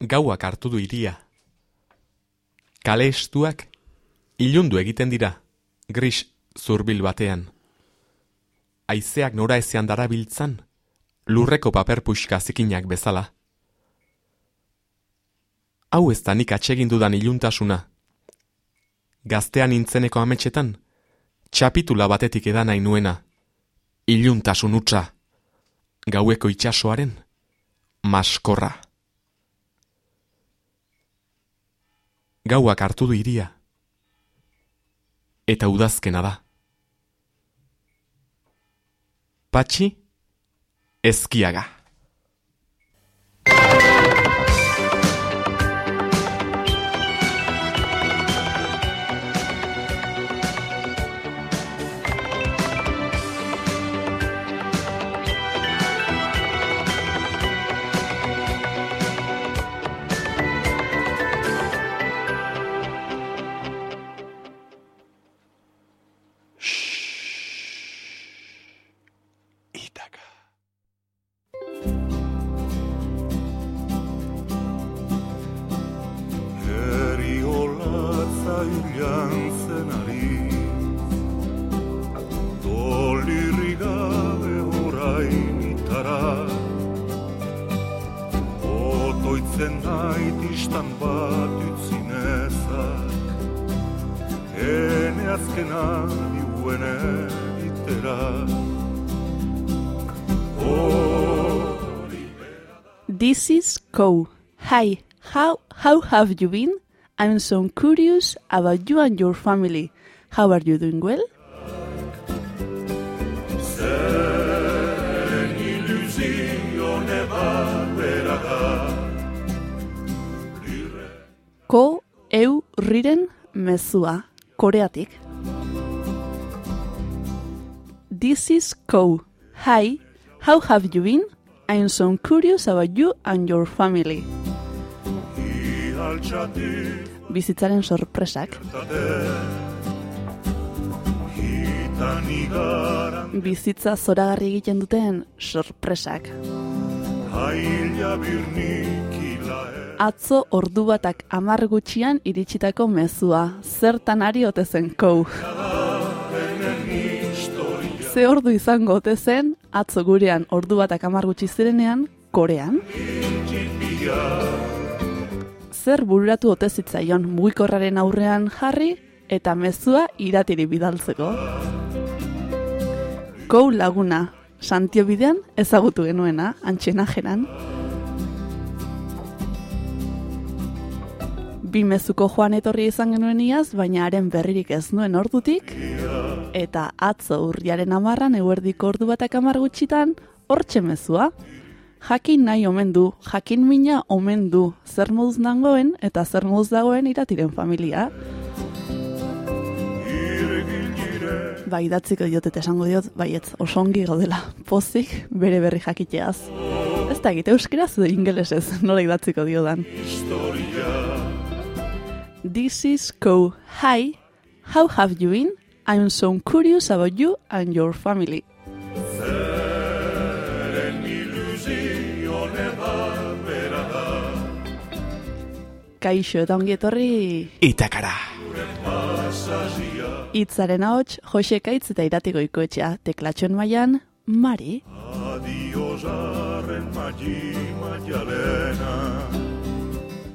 Gauak hartu du iria. Kale estuak ilundu egiten dira, gris zurbil batean. Aizeak nora ezean darabiltzan, lurreko paper puxka zikinak bezala. Hau ez da nik atsegin dudan iluntasuna. Gaztean intzeneko ametxetan, txapitula batetik edan nahi nuena. Iluntasun utza. Gaueko itxasoaren, maskorra. Gauak hartu du iria. Eta udazkena da. Patxi, ezkiaga. This is Co. Hi, how how have you been? I'm so curious about you and your family. How are you doing well? Ko eu riren mezua, koreatik. This is Ko. Hi, how have you been? I'm so curious about you and your family. Bizitzaren sorpresak. Bizitza zoragarri egiten duten sorpresak. Atzo ordu batak amar gutxian iritsitako mezua. Zertan ari ote zen kou. Ze ordu izango ote zen, atzo gurean ordu batak amar gutxi zirenean, korean. Zer bururatu ote zitzaion mugikorraren aurrean jarri eta mezua iratiri bidaltzeko. Kou laguna, santio bidean ezagutu genuena, antxena jeran. Bi mezuko joan etorri izan genuen iaz, baina haren berririk ez nuen ordutik, eta atzo urriaren amarran eguerdiko ordu batak amar gutxitan, hortxe mezua. Jakin nahi omen du, jakin mina omen du, zer moduz nangoen eta zer moduz dagoen iratiren familia. Ba, idatziko diot eta esango diot, baietz, oso ongi gaudela, pozik, bere berri jakiteaz. Ez da egite euskeraz edo ingelesez, nola idatziko diodan. This is Ko. Hi, how have you been? I'm so curious about you and your family. Kaixo eta ongi etorri Itakara. hitzaren ahots Jose Kaitz eta Iratiko ikoetxea teklatxoen mailan Mari.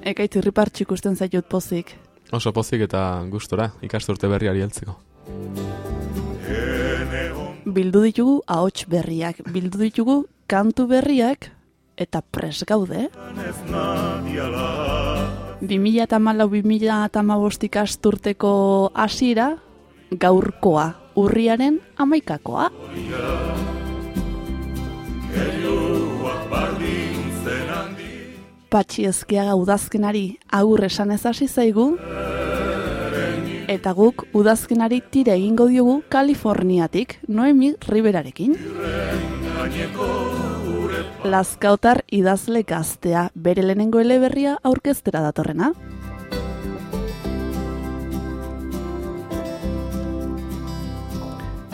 Ekaitz irripartxik ikusten zaitut pozik. Oso pozik eta gustora ikasturte berriari heltzeko. Bildu ditugu ahots berriak, bildu ditugu kantu berriak eta pres gaude. 2000 eta malau, 2000 eta ikasturteko hasiera gaurkoa, urriaren amaikakoa. Patxi ezkiaga udazkenari agur esan ez hasi zaigu, eta guk udazkenari tire egingo diogu Kaliforniatik, Noemi Riberarekin. Lazkautar idazle gaztea, bere lehenengo eleberria aurkeztera datorrena.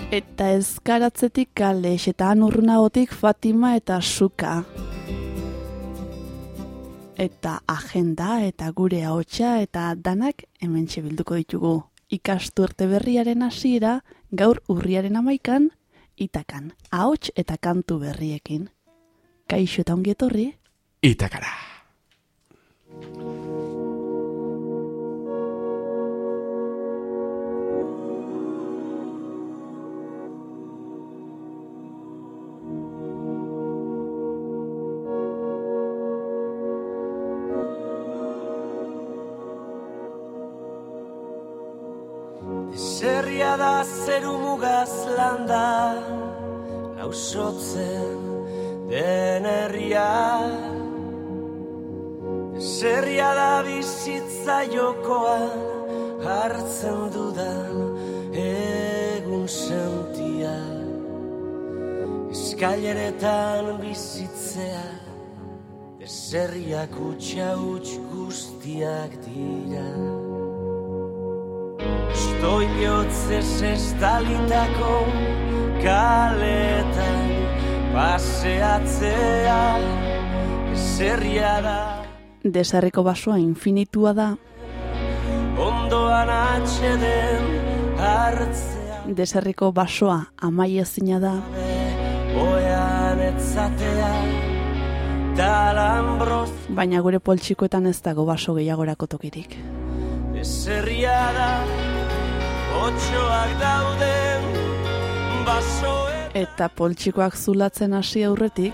Eta ezkaratzetik kalex eta anurrunagotik Fatima eta Suka. eta agenda eta gure ahotsa eta danak hemen bilduko ditugu. Ikastu erte berriaren hasiera gaur urriaren amaikan, itakan, ahots eta kantu berriekin. Kaixo eta ongietorri? Itakara! Zerria da zeru mugaz landa Lausotzen den herria. Zerria da bizitza jokoan Hartzen dudan egun sentia. Eskaileretan bizitzea Zerriak utxa utx guztiak dira Stoiotzez estalitako kaletan paseatzea zerria da Desarreko basoa infinitua da, ondoan atxeden hartzea. Desarreko basoa amaiezina da, oean etzatea baina gure poltsikoetan ez dago baso gehiagorako tokirik. Zerria da otxoak dauden basoe Eta poltsikoak zulatzen hasi aurretik,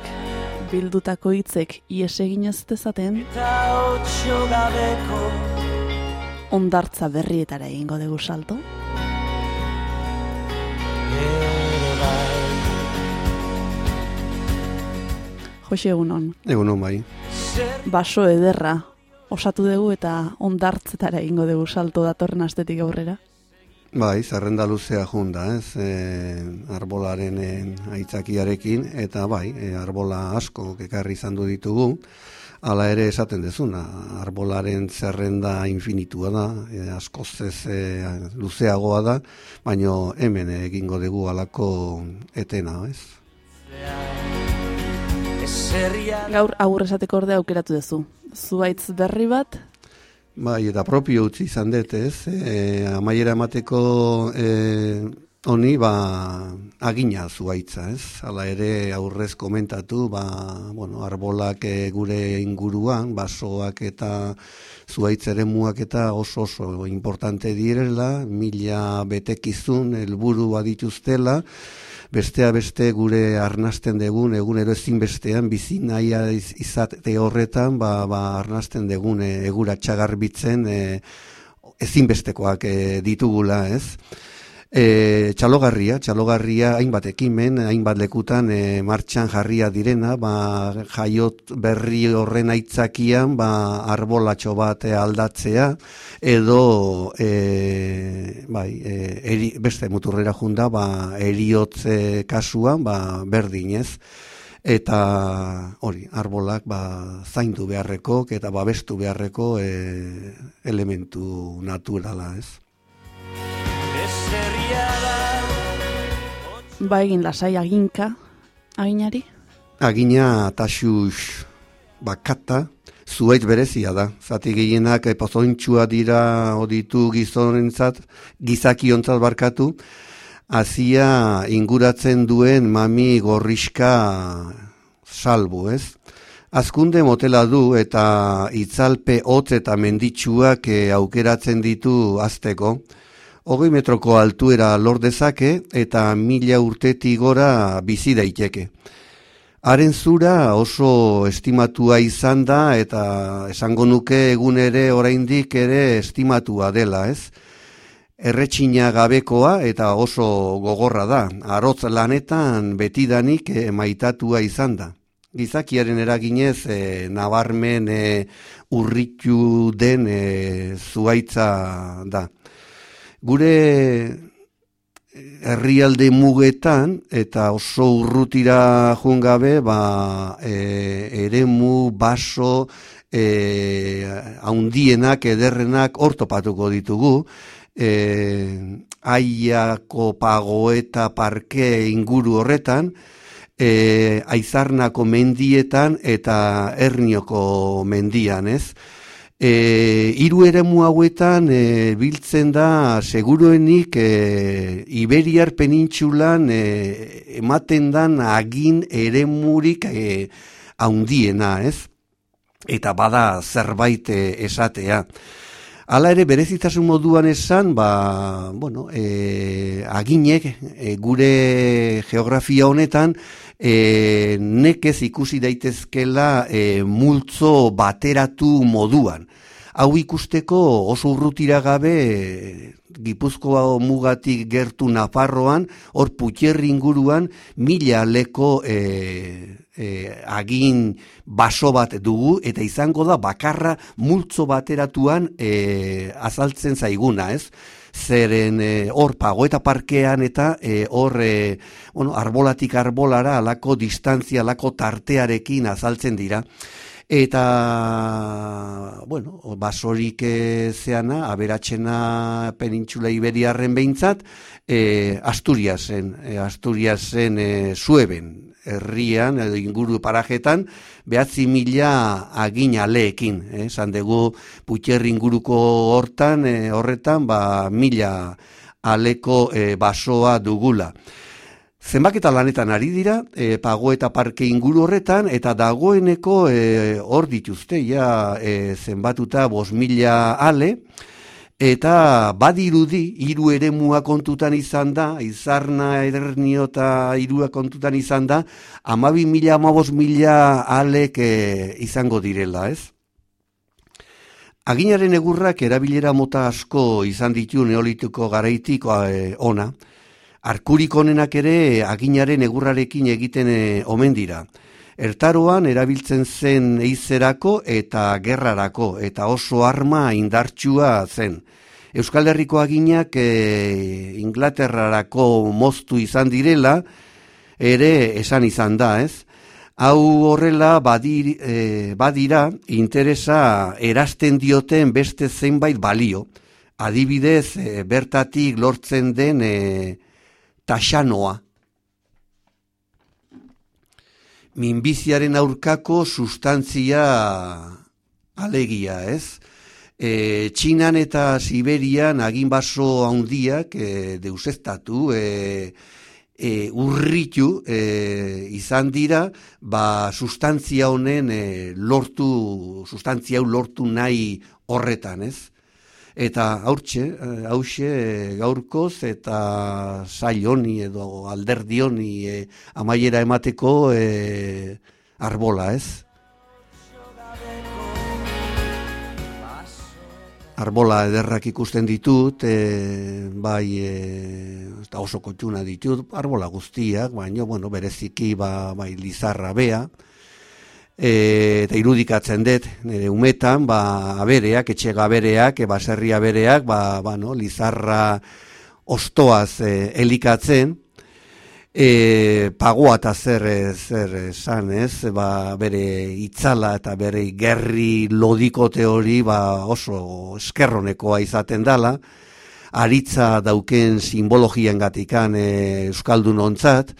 bildutako hitzek ies egin ez dezaten, eta otxo gabeko ondartza berrietara egingo dugu salto. bai Jose egunon, Egun hon bai. baso ederra osatu dugu eta ondartzetara egingo dugu salto datorren astetik aurrera. Bai, zerrenda luzea junda, ez, e, arbolaren e, aitzakiarekin, eta bai, e, arbola asko ekarri izan du ditugu, hala ere esaten dezuna, arbolaren zerrenda infinitua da, e, askoz ez e, luzeagoa da, baino hemen egingo dugu halako etena, ez? Gaur agur esateko orde aukeratu duzu. Zuaitz berri bat, Bai, eta propio utzi izan dut, ez? E, amaiera emateko e, honi, ba, agina zuaitza, ez? Hala ere aurrez komentatu, ba, bueno, arbolak e, gure inguruan, basoak eta zuaitz ere muak eta oso oso importante direla, mila betekizun, helburu badituztela, bestea beste gure arnasten degun egunero ezinbestean bizi nahia iz- izate horretan ba, ba arnasten degun e, egura txagarbitzen e, ezinbestekoak e, ditugula, ez? E, txalogarria, txalogarria hainbat ekimen, hainbat lekutan e, martxan jarria direna, ba, jaiot berri horren aitzakian, ba, arbolatxo bat e, aldatzea, edo e, bai, e, eri, beste muturrera junda, ba, eriotze kasuan, ba, berdin ez, eta hori, arbolak ba, zaindu beharreko eta babestu beharreko e, elementu naturala, ez? Ba egin lasai aginka, aginari, Agina taxus bakata, zuaitz berezia da. Zati gehienak eh, pozointxua dira oditu gizonentzat, gizakiontzat barkatu, hazia inguratzen duen mami gorriska salbu, ez? Azkunde motela du eta itzalpe hotz eta menditsuak eh, aukeratzen ditu azteko. Hogei metroko altuera lor dezake eta mila urtetik gora bizi daiteke. Haren zura oso estimatua izan da eta esango nuke egun ere oraindik ere estimatua dela, ez? Erretxina gabekoa eta oso gogorra da. Arotz lanetan betidanik eh, maitatua izan da. Gizakiaren eraginez eh, nabarmen eh, urritu den eh, zuaitza da. Gure herrialde mugetan eta oso urrutira jungabe ba e, eremu baso e, haundienak ederrenak ortopatuko ditugu e, aiako pago eta parke inguru horretan e, aizarnako mendietan eta ernioko mendian, ez? E, iru eremu hauetan e, biltzen da seguruenik e, Iberiar penintxulan e, ematen dan agin eremurik e, haundiena, ez? Eta bada zerbait e, esatea. Hala ere berezitasun moduan esan, ba, bueno, e, aginek e, gure geografia honetan e, nekez ikusi daitezkela e, multzo bateratu moduan. Hau ikusteko oso urrutira gabe Gipuzkoa mugatik gertu Nafarroan, hor putxerri inguruan mila leko e, e, agin baso bat dugu, eta izango da bakarra multzo bateratuan e, azaltzen zaiguna, ez? Zeren eh, hor pago eta parkean eta eh, hor e, bueno, arbolatik arbolara alako distantzia, alako tartearekin azaltzen dira. Eta, bueno, basorik zeana, aberatxena penintxula iberiarren behintzat, e, Asturiasen, e, Asturiasen e, zueben, herrian edo inguru parajetan behatzi mila agin aleekin, eh? esan dugu putxerri inguruko hortan, eh, horretan, ba, mila aleko eh, basoa dugula. Zenbaketa lanetan ari dira, e, pago eta parke inguru horretan, eta dagoeneko hor dituzte, ja, e, zenbatuta bos mila ale, Eta badirudi, hiru eremua kontutan izan da, izarna edernio eta irua kontutan izan da, amabi mila, amabos mila alek eh, izango direla, ez? Aginaren egurrak erabilera mota asko izan ditu neolituko garaitiko e, ona. Arkurik onenak ere aginaren egurrarekin egiten e, omen dira. Ertaroan erabiltzen zen eizerako eta gerrarako eta oso arma indartsua zen. Euskal Herriko aginak e, Inglaterrarako moztu izan direla, ere esan izan da, ez? Hau horrela badir, e, badira interesa erasten dioten beste zenbait balio. Adibidez, e, bertatik lortzen den e, taxanoa. Minbiziaren aurkako sustantzia alegia, ez? e, Txinan eta Siberian agin baso handiak e, deusestatu, e, e, urritu e, izan dira, ba, sustantzia honen e, lortu, sustantzia lortu nahi horretan, ez? Eta haurtxe, hause gaurkoz eta sail honi edo alderdi honi e, amaiera emateko e, arbola, ez? arbola ederrak ikusten ditut, e, bai e, eta oso kotxuna ditut, arbola guztiak, baina bueno, bereziki ba, bai lizarra bea, e, eta irudikatzen dut, nire umetan, ba, abereak, etxega abereak, e, baserri abereak, ba, ba, no, lizarra ostoaz e, elikatzen, e, pagoa eta zer, zer esan, ez, ba, bere itzala eta bere gerri lodiko teori ba, oso eskerronekoa izaten dala, aritza dauken simbologian gatikan e, Euskaldun ontzat,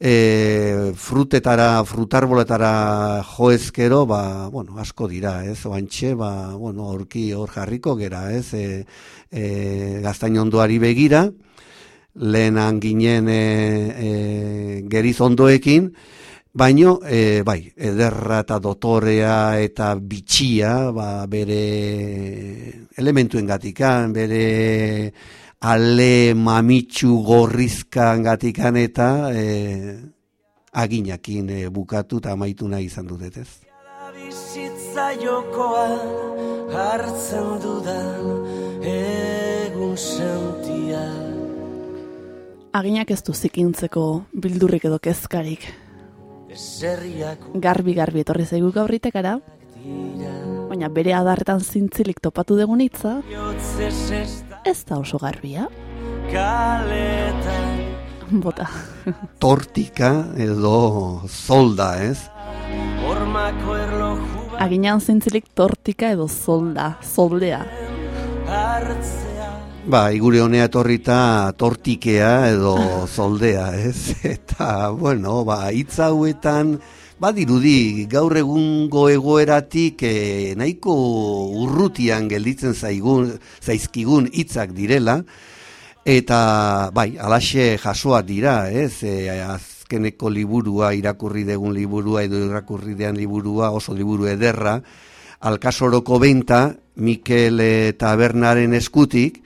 e, frutetara, frutarboletara joezkero, ba, bueno, asko dira, ez, oantxe, ba, bueno, orki hor jarriko gera, ez, e, e, ondoari begira, lehenan ginen e, e, geriz ondoekin, baino, e, bai, ederra eta dotorea eta bitxia, ba, bere elementuen gatikan, bere ale mamitsu gorrizkan gatikan eta e, aginakin e, bukatu eta amaitu nahi izan dut ez. Bizitza jokoa hartzen dudan egun sentian aginak ez du zikintzeko bildurrik edo kezkarik. Garbi garbi etorri zaigu gaurritekara, baina bere adarretan zintzilik topatu dugun hitza, ez da oso garbia. Bota. Tortika edo zolda, ez? Aginan zintzilik tortika edo zolda, zoldea. Ba, igure honea etorrita tortikea edo zoldea, ez? Eta, bueno, ba, hitz hauetan, badirudi gaur egungo egoeratik eh, nahiko urrutian gelditzen zaigun, zaizkigun hitzak direla, eta, bai, alaxe jasoak dira, ez? E, azkeneko liburua, irakurri degun liburua edo irakurri dean liburua, oso liburu ederra, Alkasoroko benta, Mikel Tabernaren eskutik,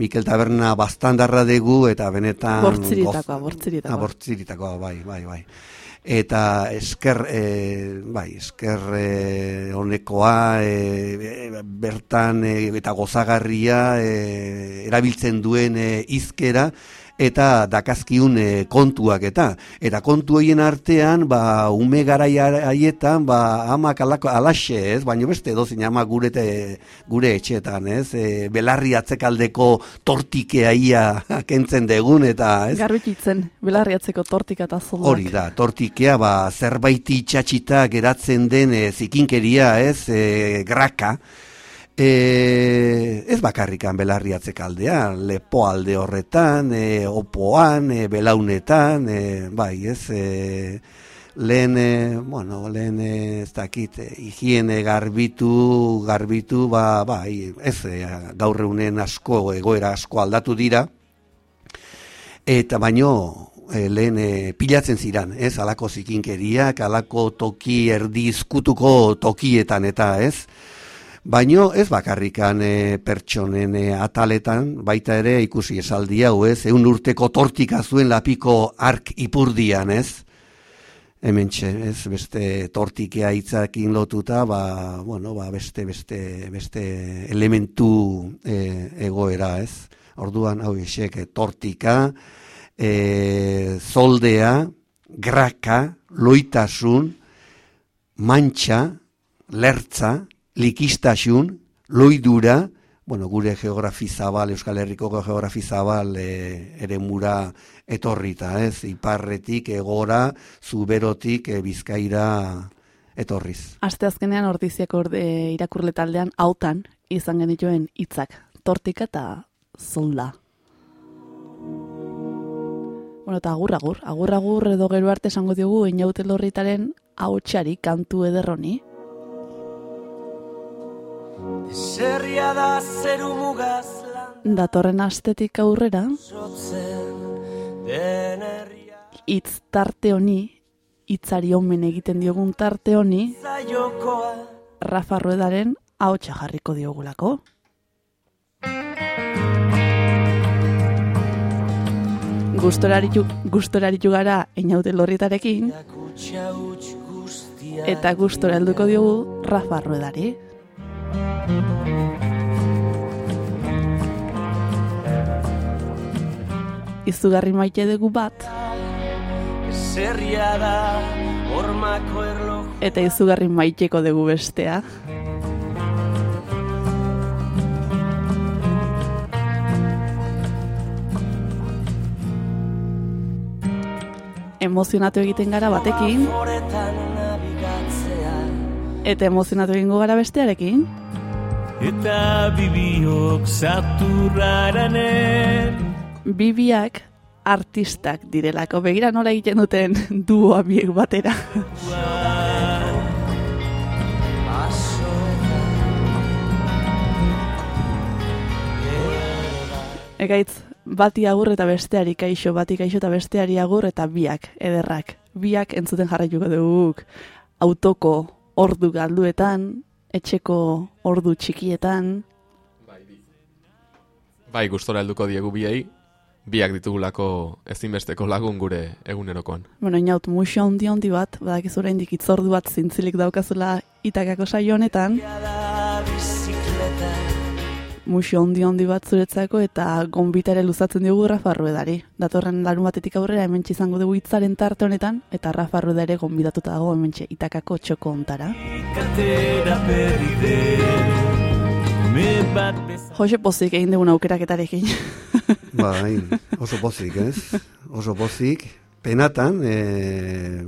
Mikel Taberna bastandarra dugu eta benetan... Bortziritakoa, bortziritakoa. Ah, bortziritakoa, bai, bai, bai. Eta esker, e, bai, esker e, honekoa, e, bertan e, eta gozagarria e, erabiltzen duen e, izkera, eta dakazkiun e, kontuak eta eta kontu hoien artean ba ume garaia haietan ba ama kalako alaxe ez? Baina beste dozin ama gure te, gure etxetan ez? E, belarri atzekaldeko tortikea ia kentzen degun eta ez? Garbitzen belarri atzeko tortika ta hori da tortikea ba zerbait itxatxita geratzen den e, zikinkeria ez? E, graka E, ez bakarrikan belarri aldean, lepo alde horretan, e, opoan, e, belaunetan, e, bai, ez, e, lehen, e, bueno, lehen e, ez dakit, e, higiene garbitu, garbitu, ba, bai, ez, e, gaur egunen asko, egoera asko aldatu dira, eta baino, e, lehen e, pilatzen ziran, ez, alako zikinkeriak, alako toki erdizkutuko tokietan, eta ez, Baino ez bakarrikan e, pertsonen e, ataletan, baita ere ikusi esaldi hau ez, eun urteko tortika zuen lapiko ark ipurdian ez, hemen txe, ez, beste tortikea hitzakin lotuta, ba, bueno, ba, beste, beste, beste elementu e, egoera ez, orduan hau esek, tortika, e, zoldea, graka, loitasun, mantxa, lertza, likistasun, loidura, bueno, gure geografi zabal, Euskal Herriko geografi zabal e, ere mura etorrita, ez? Iparretik, egora, zuberotik, e, bizkaira etorriz. Aste azkenean ordiziak orde irakurle taldean hautan izan genituen hitzak tortika eta zolda. Bueno, eta agur, agur, agur, agur edo gero arte esango diogu inaute lorritaren hautsari kantu ederroni. Zerria da zeru mugaz Datorren astetik aurrera Itz tarte honi Itzari omen egiten diogun tarte honi Rafa Ruedaren ahotsa jarriko diogulako. Gustorari gara Einaute lorritarekin. Eta gustora helduko diogu Rafa Ruedari Izugarri maite dugu bat. Zerria da erlo Eta izugarri maiteko dugu bestea. Emozionatu egiten gara batekin. Eta emozionatu egingo gara bestearekin. Eta bibiok zaturraranen Bibiak artistak direlako begira nola egiten duten duoa biek batera Egaitz, bati agur eta besteari kaixo, bati kaixo eta besteari agur eta biak, ederrak. Biak entzuten jarraituko duguk autoko ordu galduetan, etxeko ordu txikietan. Bai gustora helduko diegu biei, biak ditugulako ezinbesteko lagun gure egunerokoan. Bueno, inaut, muxo handi handi bat, badak ez orain itzordu bat zintzilik daukazula itakako saio honetan. Muxo handi handi bat zuretzako eta gonbitare luzatzen diogu Rafa Ruedari. Datorren larun batetik aurrera hemen izango dugu hitzaren tarte honetan eta Rafa Ruedare gonbidatuta dago hemen itakako txoko ontara. Jose pozik egin dugun aukeraketarekin. bai, oso pozik, ez? Oso pozik. Penatan, e,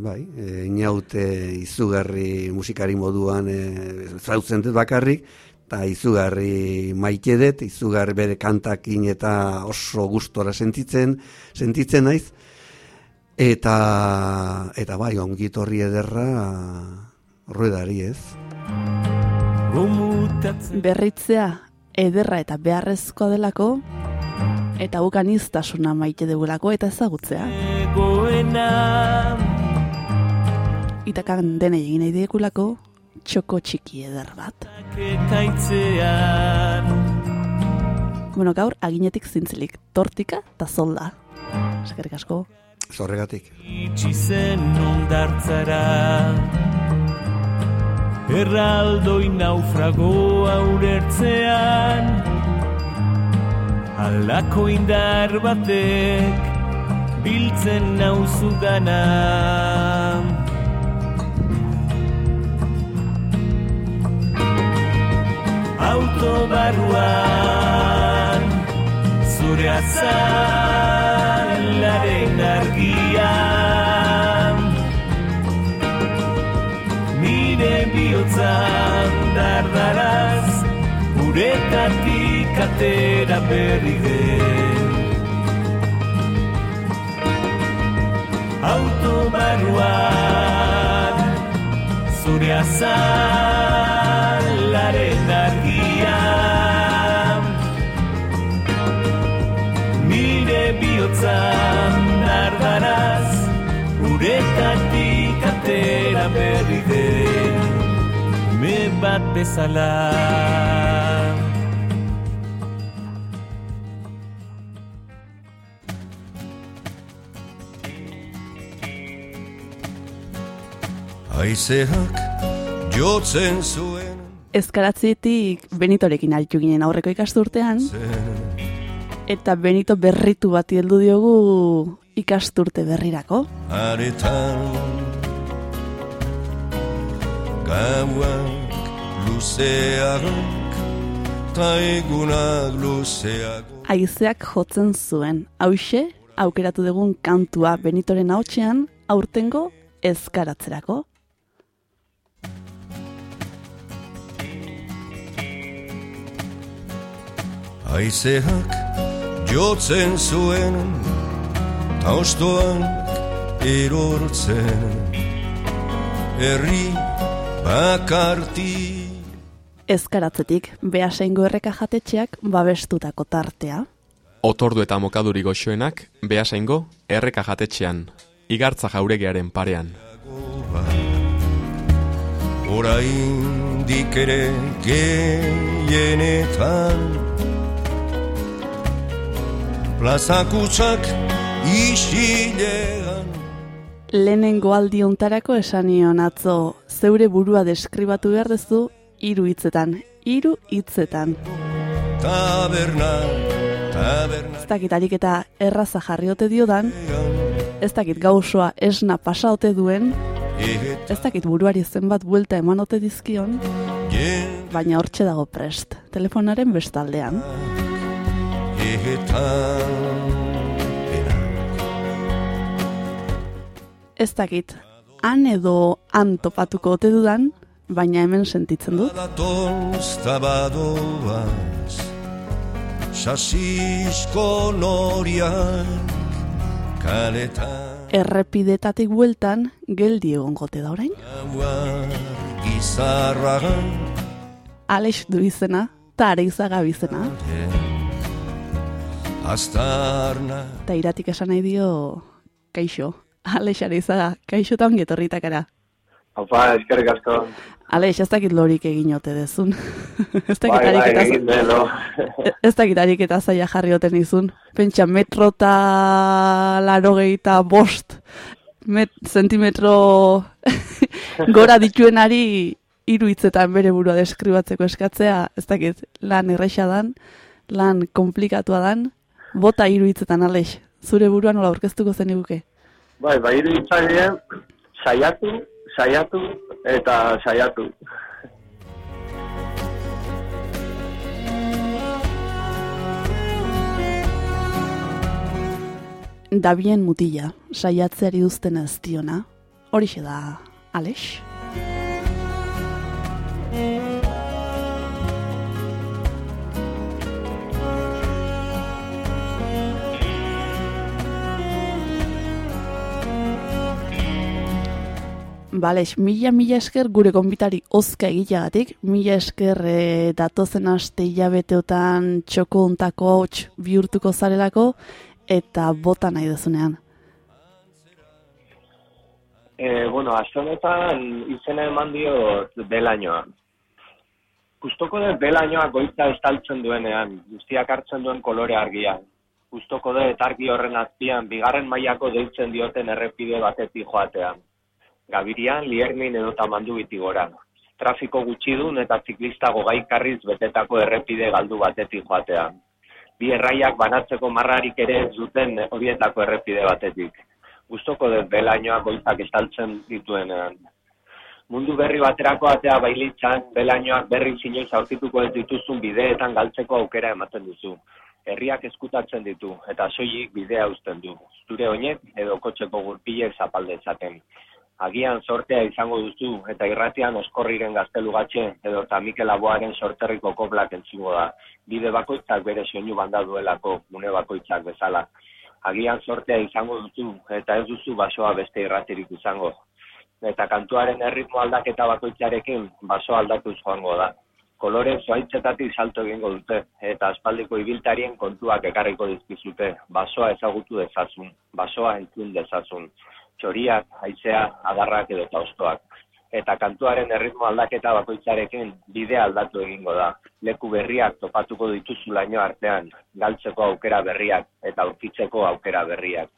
bai, e, inaute izugarri musikari moduan e, zautzen dut bakarrik, eta izugarri maite dut, izugarri bere kantakin eta oso gustora sentitzen, sentitzen naiz, eta, eta bai, ongitorri ederra ruedari ez. Gomutatzen Berritzea ederra eta beharrezkoa delako, eta gukan iztasuna maite dugulako eta ezagutzea. egoena Itakan dene egin nahi diekulako, txoko txiki eder bat. Bueno, gaur aginetik zintzilik, tortika eta zolda. Eskerrik asko. Zorregatik. Itxi zen ondartzara Erraldoi naufragoa urertzean Alako indar batek Biltzen nauzu gana Autobarruan Zure azalaren dardaraz Uretatik atera berri den. Autobarruan Zure azalaren argian. Nire bihotzan dardaraz Uretatik atera berri den bezala. Aizeak jotzen zuen. Ezkaratzetik Benitorekin altu ginen aurreko ikasturtean, eta Benito berritu bat heldu diogu ikasturte berrirako. aretan Gauak luzeak ta egunak luzeak Aizeak jotzen zuen, hause aukeratu dugun kantua Benitoren hautsean aurtengo ezkaratzerako. Aizeak jotzen zuen ta ostoan erortzen. Herri bakarti Ezkaratzetik behasaingo erreka jatetxeak babestutako tartea. Otordu eta mokaduri goxoenak, behasaingo, erreka jatetxean, igartza jauregearen parean. Oraindik ere gehienetan Plazakutsak isilean Lehenengo aldi ontarako esan nion atzo, zeure burua deskribatu behar dezu, hiru hitzetan, hiru hitzetan. Taberna, taberna. Ez dakit harik eta erraza jarriote diodan, ez dakit gauzoa esna pasaote duen, ez dakit buruari zenbat buelta emanote dizkion, baina hortxe dago prest, telefonaren bestaldean. Ez dakit, han edo han topatuko ote dudan, baina hemen sentitzen dut. Badatoz tabadoaz Sasisko noriak Kaletan Errepidetatik bueltan, geldi egon gote da orain. Gizarragan Alex du izena, eta areizaga bizena. Aztarna Eta iratik esan nahi dio, kaixo. Alex areizaga, kaixo eta ongi etorritakara. Opa, eskerrik asko. Alex, ez dakit lorik egin ote dezun. ez dakit Bai, bai, ariketa, egin den, no? ez dakit ariketa zaila jarri oten izun. Pentsa metro eta laro gehieta bost met, zentimetro gora dituenari hiru hitzetan bere burua deskribatzeko eskatzea, ez dakit, lan erresa dan, lan komplikatua dan, bota hiru hitzetan, Alex, zure burua nola aurkeztuko zen iguke. Bai, bai, hiru hitzaileen, saiatu, saiatu eta saiatu. Dabien mutila, saiatzeari uzten ez diona, horixe da, Alex? Balex, mila mila esker gure konbitari ozka egiteagatik, mila esker e, datozen aste hilabeteotan txoko untako hauts bihurtuko zarelako, eta bota nahi dezunean. E, bueno, aste honetan izena eman dio belainoa. Gustoko dut belainoa goitza estaltzen duenean, guztiak hartzen duen kolore argia. Gustoko dut argi horren azpian, bigarren mailako deitzen dioten errepide batetik joatean. Gabirian, liernin edota mandu biti gora. Trafiko gutxidun eta ziklista gogaikarriz betetako errepide galdu batetik joatean. Bi erraiak banatzeko marrarik ere ez duten horietako errepide batetik. Gustoko dut belainoa goizak estaltzen dituenean. Mundu berri baterako atea bailitzan, belainoak berri zinioiz aurkituko ez dituzun bideetan galtzeko aukera ematen duzu. Herriak eskutatzen ditu, eta soilik bidea uzten du. Zure oinek edo kotxeko gurpilek zapalde ezaten. Agian sortea izango duzu, eta irratian oskorriren gaztelugatxe edo eta Mikel Aboaren sorterriko koblak entzingo da. Bide bakoitzak bere soinu banda duelako, mune bakoitzak bezala. Agian sortea izango duzu, eta ez duzu basoa beste irratirik izango. Eta kantuaren erritmo aldaketa bakoitzarekin baso aldatuz joango da. Kolore zoaitzetatik salto egingo dute, eta aspaldiko ibiltarien kontuak ekarriko dizkizute, basoa ezagutu dezazun, basoa entzun dezazun, txoriak, haizea, adarrak edo eta ostoak. Eta kantuaren erritmo aldaketa bakoitzarekin bidea aldatu egingo da. Leku berriak topatuko dituzu laino artean, galtzeko aukera berriak eta aurkitzeko aukera berriak.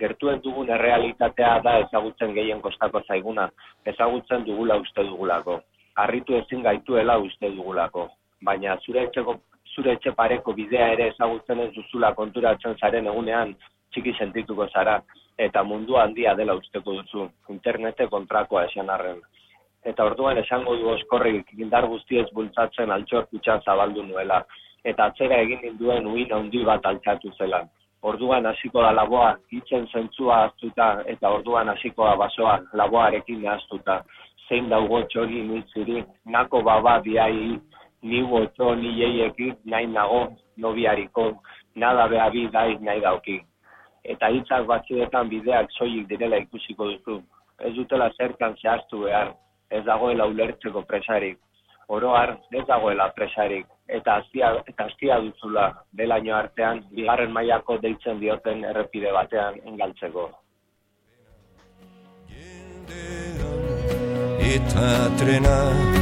Gertuen dugun errealitatea da ezagutzen gehien kostako zaiguna, ezagutzen dugula uste dugulako. Arritu ezin gaituela uste dugulako. Baina zure etxeko zure etxe pareko bidea ere ezagutzen ez duzula konturatzen zaren egunean txiki sentituko zara eta mundu handia dela usteko duzu, internete kontrakoa esan arren. Eta orduan esango du oskorrik indar guztiez bultzatzen altxor kutsa zabaldu nuela, eta atzera egin ninduen uin handi bat altxatu zela. Orduan hasiko da laboa, hitzen zentzua aztuta, eta orduan hasiko da basoa, laboarekin nahaztuta. Zein daugo txori nitziri, nako baba biai, ni botzo ni jeiekin, nahi nago, nobiariko, nada behabi dai nahi dauki eta hitzak batzuetan bideak soilik direla ikusiko duzu. Ez dutela zertan zehaztu behar, ez dagoela ulertzeko presarik. Oroar, ez dagoela presarik, eta aztia, eta aztia duzula belaino artean, bigarren mailako deitzen dioten errepide batean engaltzeko. Eta trenak,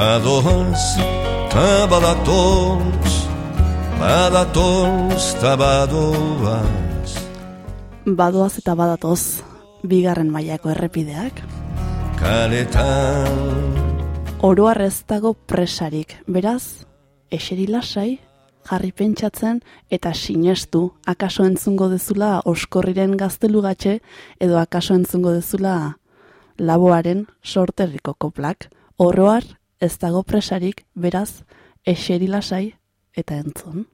Badoaz, ta badatoz, badatoz, ta badoaz. Badoaz eta badatoz, bigarren mailako errepideak. Kaletan, Oroar ez dago presarik, beraz, eseri lasai, jarri pentsatzen eta sinestu akaso entzungo dezula oskorriren gaztelugatxe edo akaso entzungo dezula laboaren sorterriko koplak. Oroar ez dago presarik, beraz, eseri lasai eta entzun.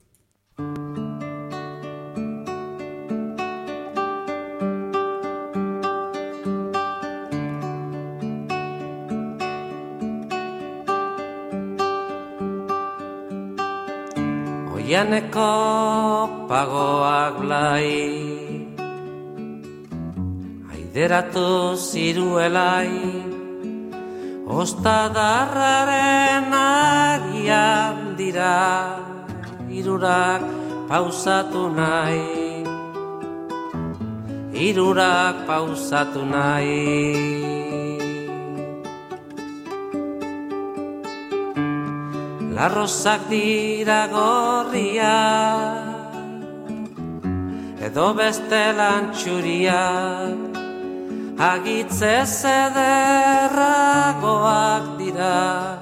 Oianeko pagoak blai Aideratu ziruelai Ostadarraren agian dira Irurak pausatu nahi. Irurak pausatu nahi. Larrozak dira gorria Edo beste lantxuriak Agitze zederragoak dira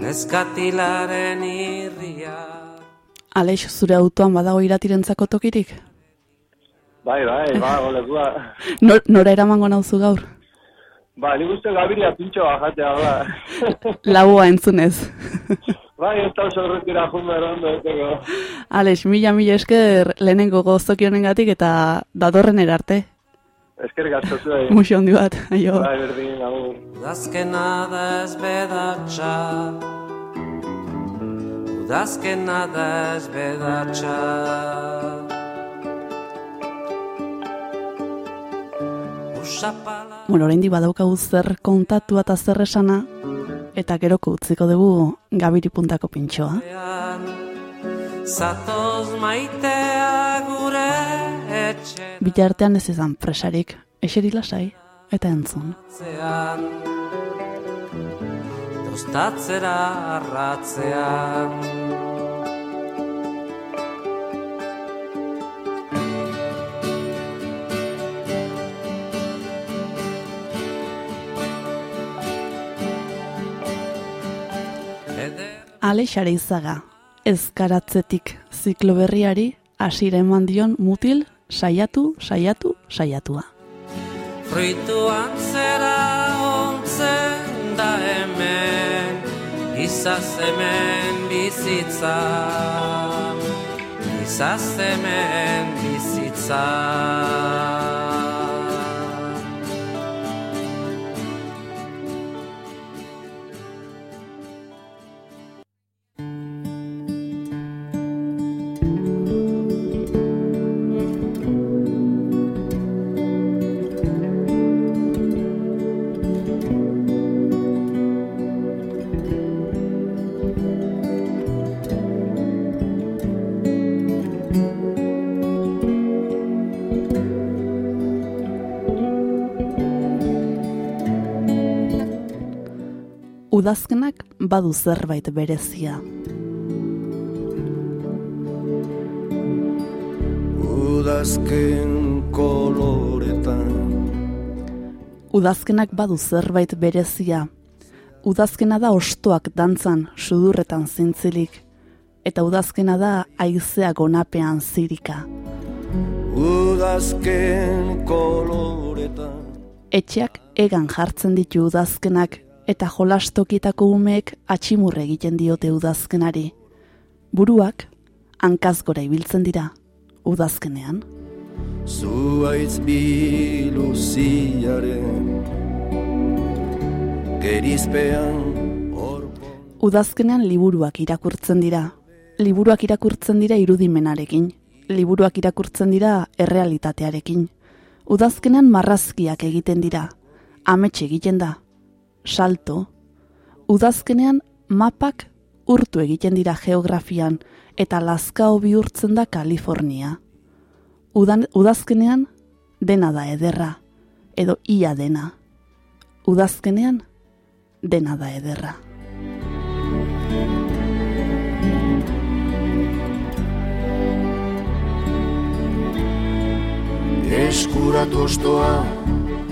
Neskatilaren irria Aleix, zure autoan badago iratirentzako tokirik? Bai, bai, ba, olekua. Nor, nora eramango nauzu gaur? Ba, nik uste gabiria pintxo bajatea, ba. Laboa entzunez. bai, ez da oso horretira jumber ondo, eteko. Aleix, mila mila esker lehenengo goztoki honengatik eta datorren erarte. Eskerrik asko zuei. Muxo handi bat, aio. Bai, berdin, agur. Udazkena da ez bedatxa Udazkena da ez bedatxa Bueno, oraindik badaukagu zer kontatu eta zer esana, eta geroko utziko dugu gabiri puntako pintxoa. Zatoz maitea gure etxe Bitartean ez izan presarik, eseri lasai, eta entzun. zean Tostatzera arratzean. Eder Alexare izaga, ezkaratzetik ziklo berriari, asire eman dion mutil, saiatu, saiatu, saiatua. Fruituan zera ontzen da hemen Izaz hemen bizitza Izaz hemen bizitza Udazkenak badu zerbait berezia. Udazken koloretan Udazkenak badu zerbait berezia. Udazkena da ostoak dantzan, sudurretan zintzilik. Eta udazkena da aizeak onapean zirika. Udazken koloretan Etxeak egan jartzen ditu udazkenak eta jolastokietako umeek atximurre egiten diote udazkenari. Buruak hankaz gora ibiltzen dira udazkenean. Zuaitz biluziaren Gerizpean orpo Udazkenean liburuak irakurtzen dira. Liburuak irakurtzen dira irudimenarekin. Liburuak irakurtzen dira errealitatearekin. Udazkenean marrazkiak egiten dira. Amets egiten da. Salto. Udazkenean mapak urtu egiten dira geografian eta lazkao bihurtzen da Kalifornia. Udan, udazkenean dena da ederra edo ia dena. Udazkenean dena da ederra. Eskuratu ostoa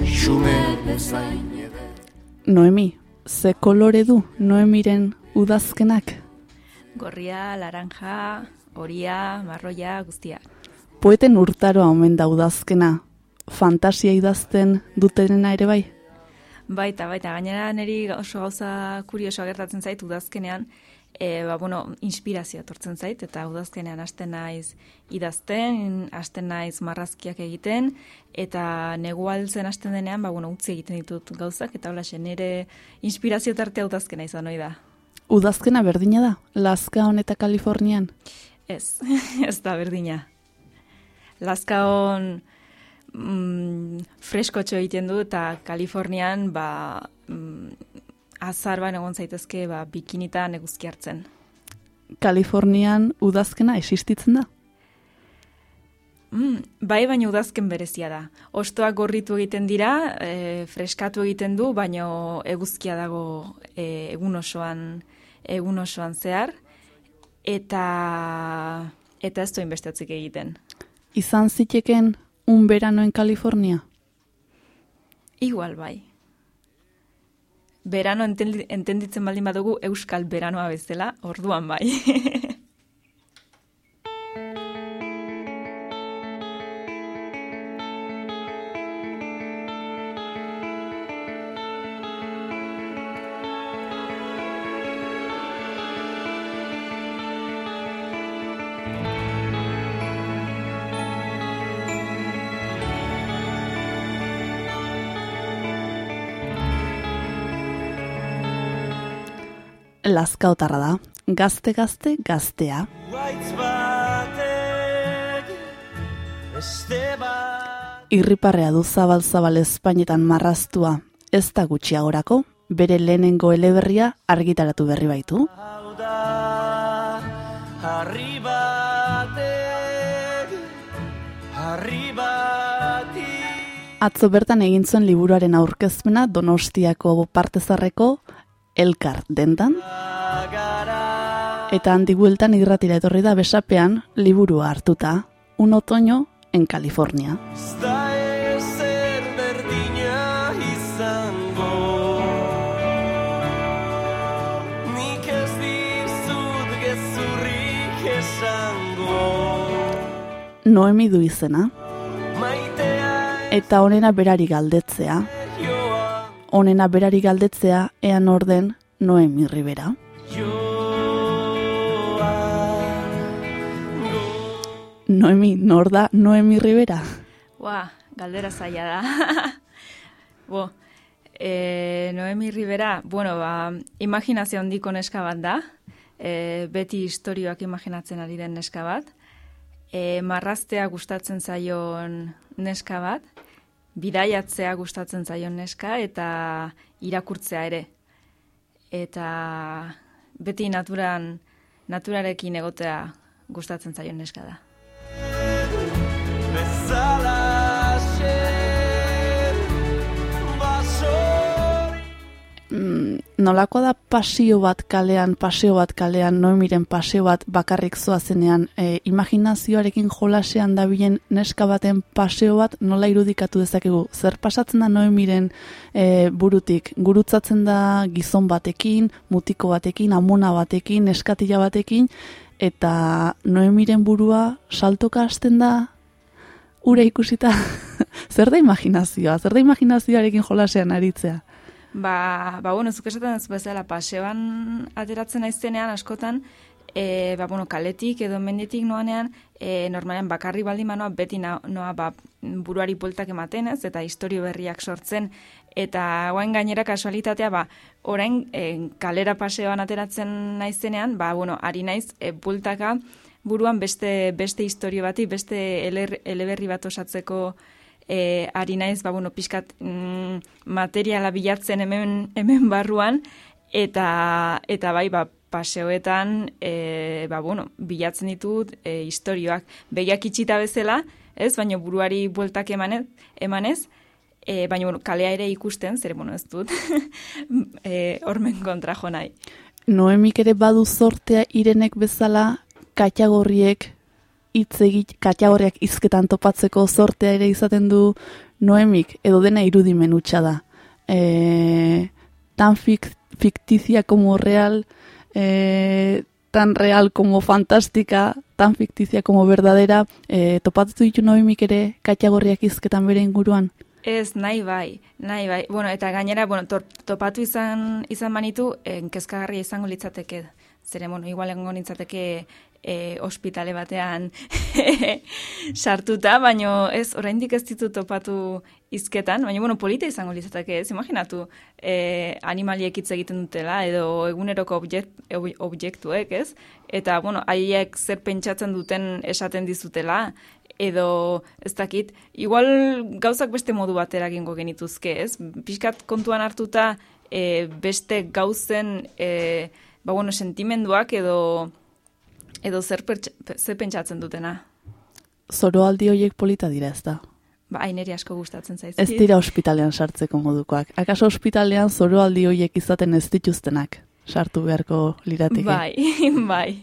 Xume bezain Noemi, ze kolore du Noemiren udazkenak? Gorria, laranja, horia, marroia, guztia. Poeten urtaroa omen da udazkena. Fantasia idazten dutenena ere bai? Baita, baita, gainera niri oso gauza kuriosoa gertatzen zait udazkenean, e, ba, bueno, inspirazioa etortzen zait, eta udazkenean hasten naiz idazten, hasten naiz marrazkiak egiten, eta negu altzen hasten denean, ba, bueno, utzi egiten ditut gauzak, eta hola nire inspirazio tartea udazkena izan ohi da. Udazkena berdina da, Lazka hon eta Kalifornian. Ez, ez da berdina. Lazkaon mm, freskotxo egiten du eta Kalifornian ba, mm, azarban egon zaitezke ba, bikinitan eguzki hartzen. Kalifornian udazkena existitzen da. Mm, bai, baina udazken berezia da. Ostoak gorritu egiten dira, e, freskatu egiten du, baina eguzkia dago e, egun osoan egun osoan zehar, eta eta ez du inbestetzik egiten. Izan ziteken un verano en California. Igual bai. Berano entendi- entenditzen baldin badugu euskal beranoa bezala, orduan bai. Lazkaotarra da. gazte gazte gaztea. Irriparrea du zabal zabal Espainetan marraztua, ez da gutxiagorako, bere lehenengo eleberria argitaratu berri baitu. Harri batek Harri Atzo bertan egin zuen liburuaren aurkezpena Donostiako partezarreko elkar dendan, eta handi bueltan irratira etorri da besapean liburua hartuta, un otoño en California. Noemi du izena, eta onena berari galdetzea, onena berari galdetzea ean orden Noemi Rivera. Noemi, nor da Noemi Rivera? Ua, galdera zaila da. Bo, e, Noemi Rivera, bueno, ba, imaginazio handiko neska bat da. E, beti historioak imaginatzen ari den neska bat. E, marraztea gustatzen zaion neska bat. Bidaiatzea gustatzen zaion neska eta irakurtzea ere. Eta beti naturan, naturarekin egotea gustatzen zaion neska da. Bezalaxe Mm, nolako da pasio bat kalean, paseo bat kalean, Noemiren paseo bat bakarrik zoazenean, e, imaginazioarekin jolasean dabilen neska baten paseo bat nola irudikatu dezakegu? Zer pasatzen da Noemiren e, burutik? Gurutzatzen da gizon batekin, mutiko batekin, amona batekin, neskatila batekin, eta Noemiren burua saltoka hasten da ura ikusita. zer da imaginazioa? Zer da imaginazioarekin jolasean aritzea? Ba, ba bueno, zuk esaten ez bezala, paseoan ateratzen naizenean askotan, e, ba, bueno, kaletik edo menditik noanean, e, normalean bakarri baldin manoa beti na- noa ba, buruari bueltak ematen ez, eta historio berriak sortzen, eta guain gainera kasualitatea, ba, orain e, kalera paseoan ateratzen naizenean, ba, bueno, ari naiz, e, bueltaka buruan beste, beste historio bati, beste eleberri bat osatzeko e, ari naiz, ba, bueno, pixkat mm, materiala bilatzen hemen, hemen barruan, eta, eta bai, ba, paseoetan, e, ba, bueno, bilatzen ditut e, historioak. Begiak itxita bezala, ez, baina buruari bueltak emanez, emanez e, baina bueno, kalea ere ikusten, zer, bueno, ez dut, e, hormen kontra jo nahi. Noemik ere badu zortea irenek bezala katxagorriek hitz egit, katxagorriak izketan topatzeko zortea ere izaten du Noemik, edo dena irudimen hutsa da. E, tan fik, ficticia como real, e, tan real como fantástica, tan ficticia como verdadera, e, topatu ditu Noemik ere katxagorriak izketan bere inguruan. Ez, nahi bai, nahi bai. Bueno, eta gainera, bueno, tor, topatu izan izan manitu, enkezkagarria izango litzateke. Zere, bueno, igual egongo nintzateke e, ospitale batean sartuta, baino ez, oraindik ez ditut topatu izketan, baina, bueno, polita izango litzateke, ez, imaginatu, e, animaliek hitz egiten dutela, edo eguneroko objekt, ob- objektuek, ez? Eta, bueno, haiek zer pentsatzen duten esaten dizutela, edo ez dakit, igual gauzak beste modu batera egingo genituzke, ez? Piskat kontuan hartuta e, beste gauzen e, ba, bueno, sentimenduak edo edo zer, zer pentsatzen dutena. Zoroaldi horiek polita dira ez da. Ba, aineri asko gustatzen zaizkit. Ez dira ospitalean sartzeko modukoak. Akaso ospitalean zoroaldi horiek izaten ez dituztenak sartu beharko lirateke. Bai, bai.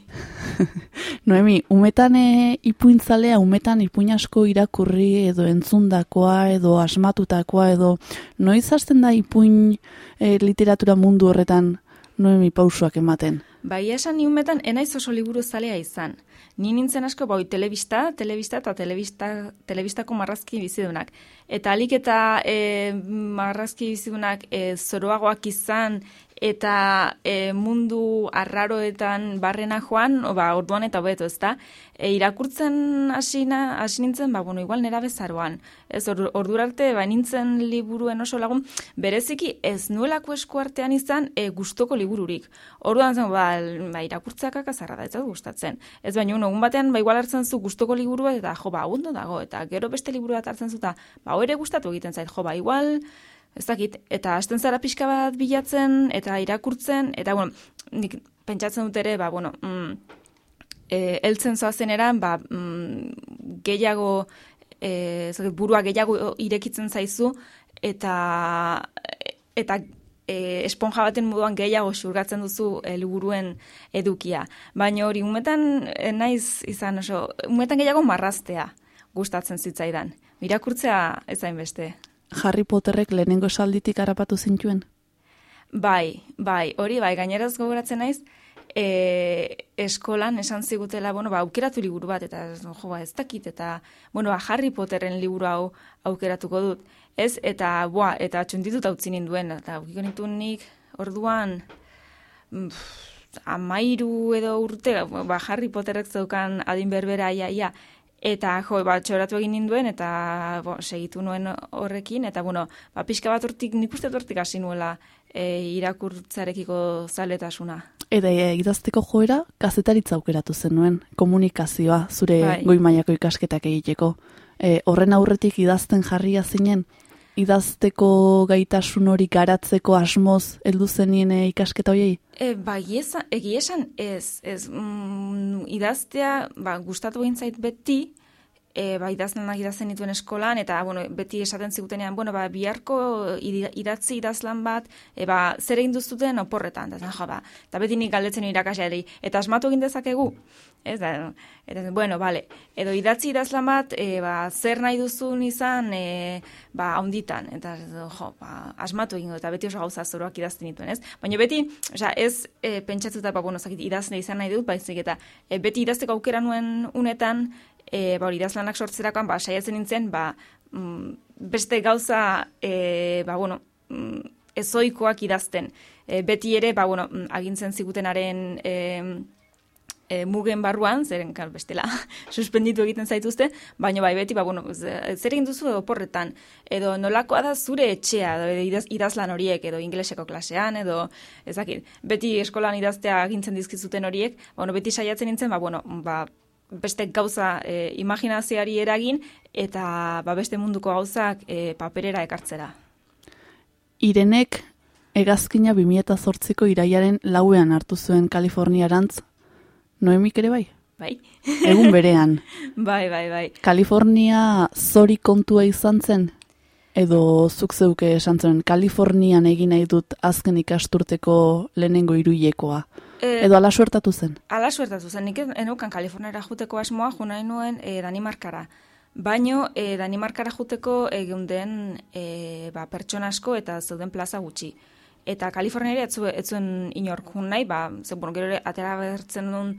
Noemi, umetan e, ipuintzalea, umetan ipuin asko irakurri edo entzundakoa edo asmatutakoa edo noiz hasten da ipuin e, literatura mundu horretan Noemi pausuak ematen. Bai, esan niumetan, enaiz oso liburu zalea izan. Ni nintzen asko, bai, telebista, telebista eta telebista, telebistako marrazki bizidunak. Eta alik eta e, marrazki bizidunak e, zoroagoak izan, eta e, mundu arraroetan barrena joan, ba, orduan eta hobeto, ezta? E, irakurtzen hasina hasi nintzen, ba, bueno, igual nera bezaroan. Ez, or, ordurarte, ba, nintzen liburuen oso lagun, bereziki ez nuelako esku artean izan e, gustoko libururik. Orduan zen, ba, ba irakurtzeak akazarra da, ez da gustatzen. Ez baina, un, egun batean, ba, igual hartzen zu gustoko liburua, eta jo, ba, ondo dago, eta gero beste liburu bat hartzen zuta, ba, ere gustatu egiten zait, jo, ba, igual, ez dakit, eta hasten zara pixka bat bilatzen, eta irakurtzen, eta, bueno, nik pentsatzen dut ere, ba, bueno, mm, e, eltzen zoazen eran, ba, mm, gehiago, e, zakit, burua gehiago irekitzen zaizu, eta, eta e, esponja baten moduan gehiago xurgatzen duzu helburuen edukia. Baina hori, umetan e, naiz izan oso, umetan gehiago marraztea gustatzen zitzaidan. Irakurtzea ez beste. Harry Potterrek lehenengo salditik harapatu zintuen? Bai, bai, hori bai, gaineraz gogoratzen naiz, e, eskolan esan zigutela, bueno, ba, aukeratu liburu bat, eta jo, ba, ez dakit, eta, bueno, ba, Harry Potterren liburu hau aukeratuko dut, ez, eta, boa, eta txuntitut hau zinin duen, eta aukiko nik, orduan, pff, amairu edo urte, ba, Harry Potterrek zeukan adin berbera, ia, ia, Eta, jo, ba, txoratu egin ninduen, eta bo, segitu nuen horrekin, eta, bueno, ba, pixka bat hortik, nik uste hortik hasi nuela e, irakurtzarekiko zaletasuna. Eta e, idazteko joera, kazetaritza aukeratu zenuen, komunikazioa, zure bai. goi mailako ikasketak egiteko. E, horren aurretik idazten jarria zinen, idazteko gaitasun hori garatzeko asmoz heldu zenien e, ikasketa hoiei? E, ba, egi esan ez, ez mm, idaztea, ba, gustatu egin zait beti, e, ba, idazlanak idazten dituen eskolan, eta bueno, beti esaten zigutenean, bueno, ba, biharko idatzi idazlan bat, e, ba, zer egin duztuten oporretan, eta jo, ba, eta beti nik galdetzen irakaseari, eta asmatu egin dezakegu, ez da, eta, bueno, vale, edo idatzi idazlan bat, e, ba, zer nahi duzun izan, e, ba, onditan, eta, jo, ba, asmatu egin eta beti oso gauza zoroak idazten dituen, ez? Baina beti, osea, ez e, pentsatuta, ba, bueno, zakit, idazne izan nahi dut, baizik, eta e, beti idazteko aukera nuen unetan, e, ba, hori idazlanak sortzerakoan, ba, saiatzen nintzen, ba, mm, beste gauza, e, ba, bueno, mm, ezoikoak idazten. E, beti ere, ba, bueno, mm, agintzen zigutenaren e, e, mugen barruan, zeren, kal, bestela, suspenditu egiten zaituzte, baina bai, beti, ba, bueno, zer egin duzu edo porretan, edo nolakoa da zure etxea, edo idaz, idazlan horiek, edo ingleseko klasean, edo, ezakit, beti eskolan idaztea agintzen dizkizuten horiek, ba, bueno, beti saiatzen nintzen, ba, bueno, ba, beste gauza e, imaginazioari eragin eta ba, beste munduko gauzak e, paperera ekartzera. Irenek egazkina 2008ko iraiaren lauean hartu zuen Kaliforniarantz, noemik ere bai? Bai. Egun berean. bai, bai, bai. Kalifornia zori kontua izan zen? Edo zuk zeuke esan zuen, Kalifornian egin nahi dut azken ikasturteko lehenengo iruilekoa. Eh, Edo ala suertatu zen? Ala suertatu zen, nik enukan Kaliforniara juteko asmoa, jo nahi nuen e, Danimarkara. Baino, e, Danimarkara juteko egun den e, ba, pertsona asko eta zeuden plaza gutxi. Eta Kaliforniari etzuen inork nahi, ba, zen, bueno, gero atera bertzen duen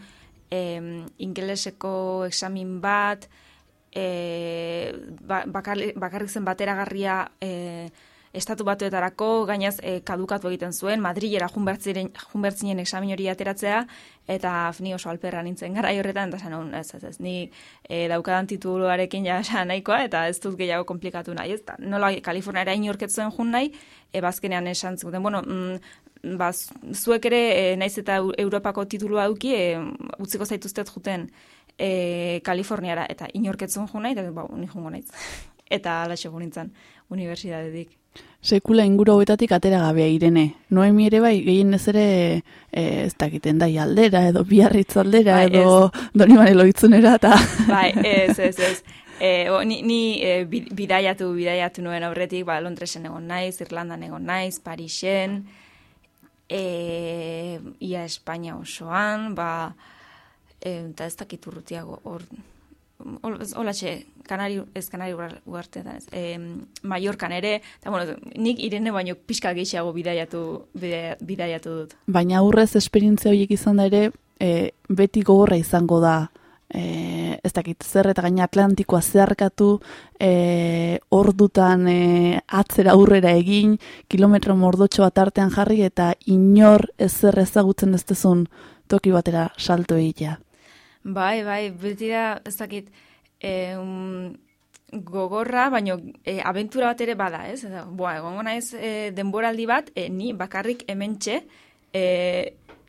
e, ingeleseko examin bat, e, bakarrik zen bateragarria e, estatu batuetarako gainaz e, kadukatu egiten zuen, Madrilera junbertzinen examin hori ateratzea, eta ni oso alperra nintzen gara horretan, eta zanon, ez, ez, ez, ni e, daukadan tituluarekin ja nahikoa, eta ez dut gehiago komplikatu nahi, ez, da, nola Kaliforniara inorketzuen jun nahi, e, bazkenean esan zuten, bueno, mm, ba, zuek ere, e, naiz eta Europako titulua auki, e, utziko zaituztet juten e, Kaliforniara, eta inorketzuen jun nahi, eta ba, ni jungo naiz. eta ala nintzen, universidadetik. Sekula inguru hauetatik atera gabea irene. Noemi ere bai, gehien ez ere e, ez dakiten dai aldera, edo biarritz aldera, bai, edo doni mare loitzunera, eta... Bai, ez, ez, ez. E, o, ni ni e, bidaiatu, bidaiatu nuen aurretik, ba, Londresen egon naiz, Irlandan egon naiz, Parisen, e, ia Espainia osoan, ba, e, eta ez dakit urrutiago, hor, hola txe, kanari, ez kanari uarte da, ez, e, Mallorcan ere, eta bueno, nik irene baino pixka gehiago bidaiatu, bidaiatu dut. Baina aurrez esperientzia horiek izan da ere, e, beti gogorra izango da e, ez dakit, zer eta gaina Atlantikoa zeharkatu, e, ordutan e, atzera aurrera egin, kilometro mordotxo bat artean jarri, eta inor ezer ezagutzen ez dezun toki batera salto egitea. Bai, bai, beti da, ez dakit, e, um, gogorra, baino e, abentura bat ere bada, ez? Boa, egongo naiz e, denboraldi bat, e, ni bakarrik hementxe, e,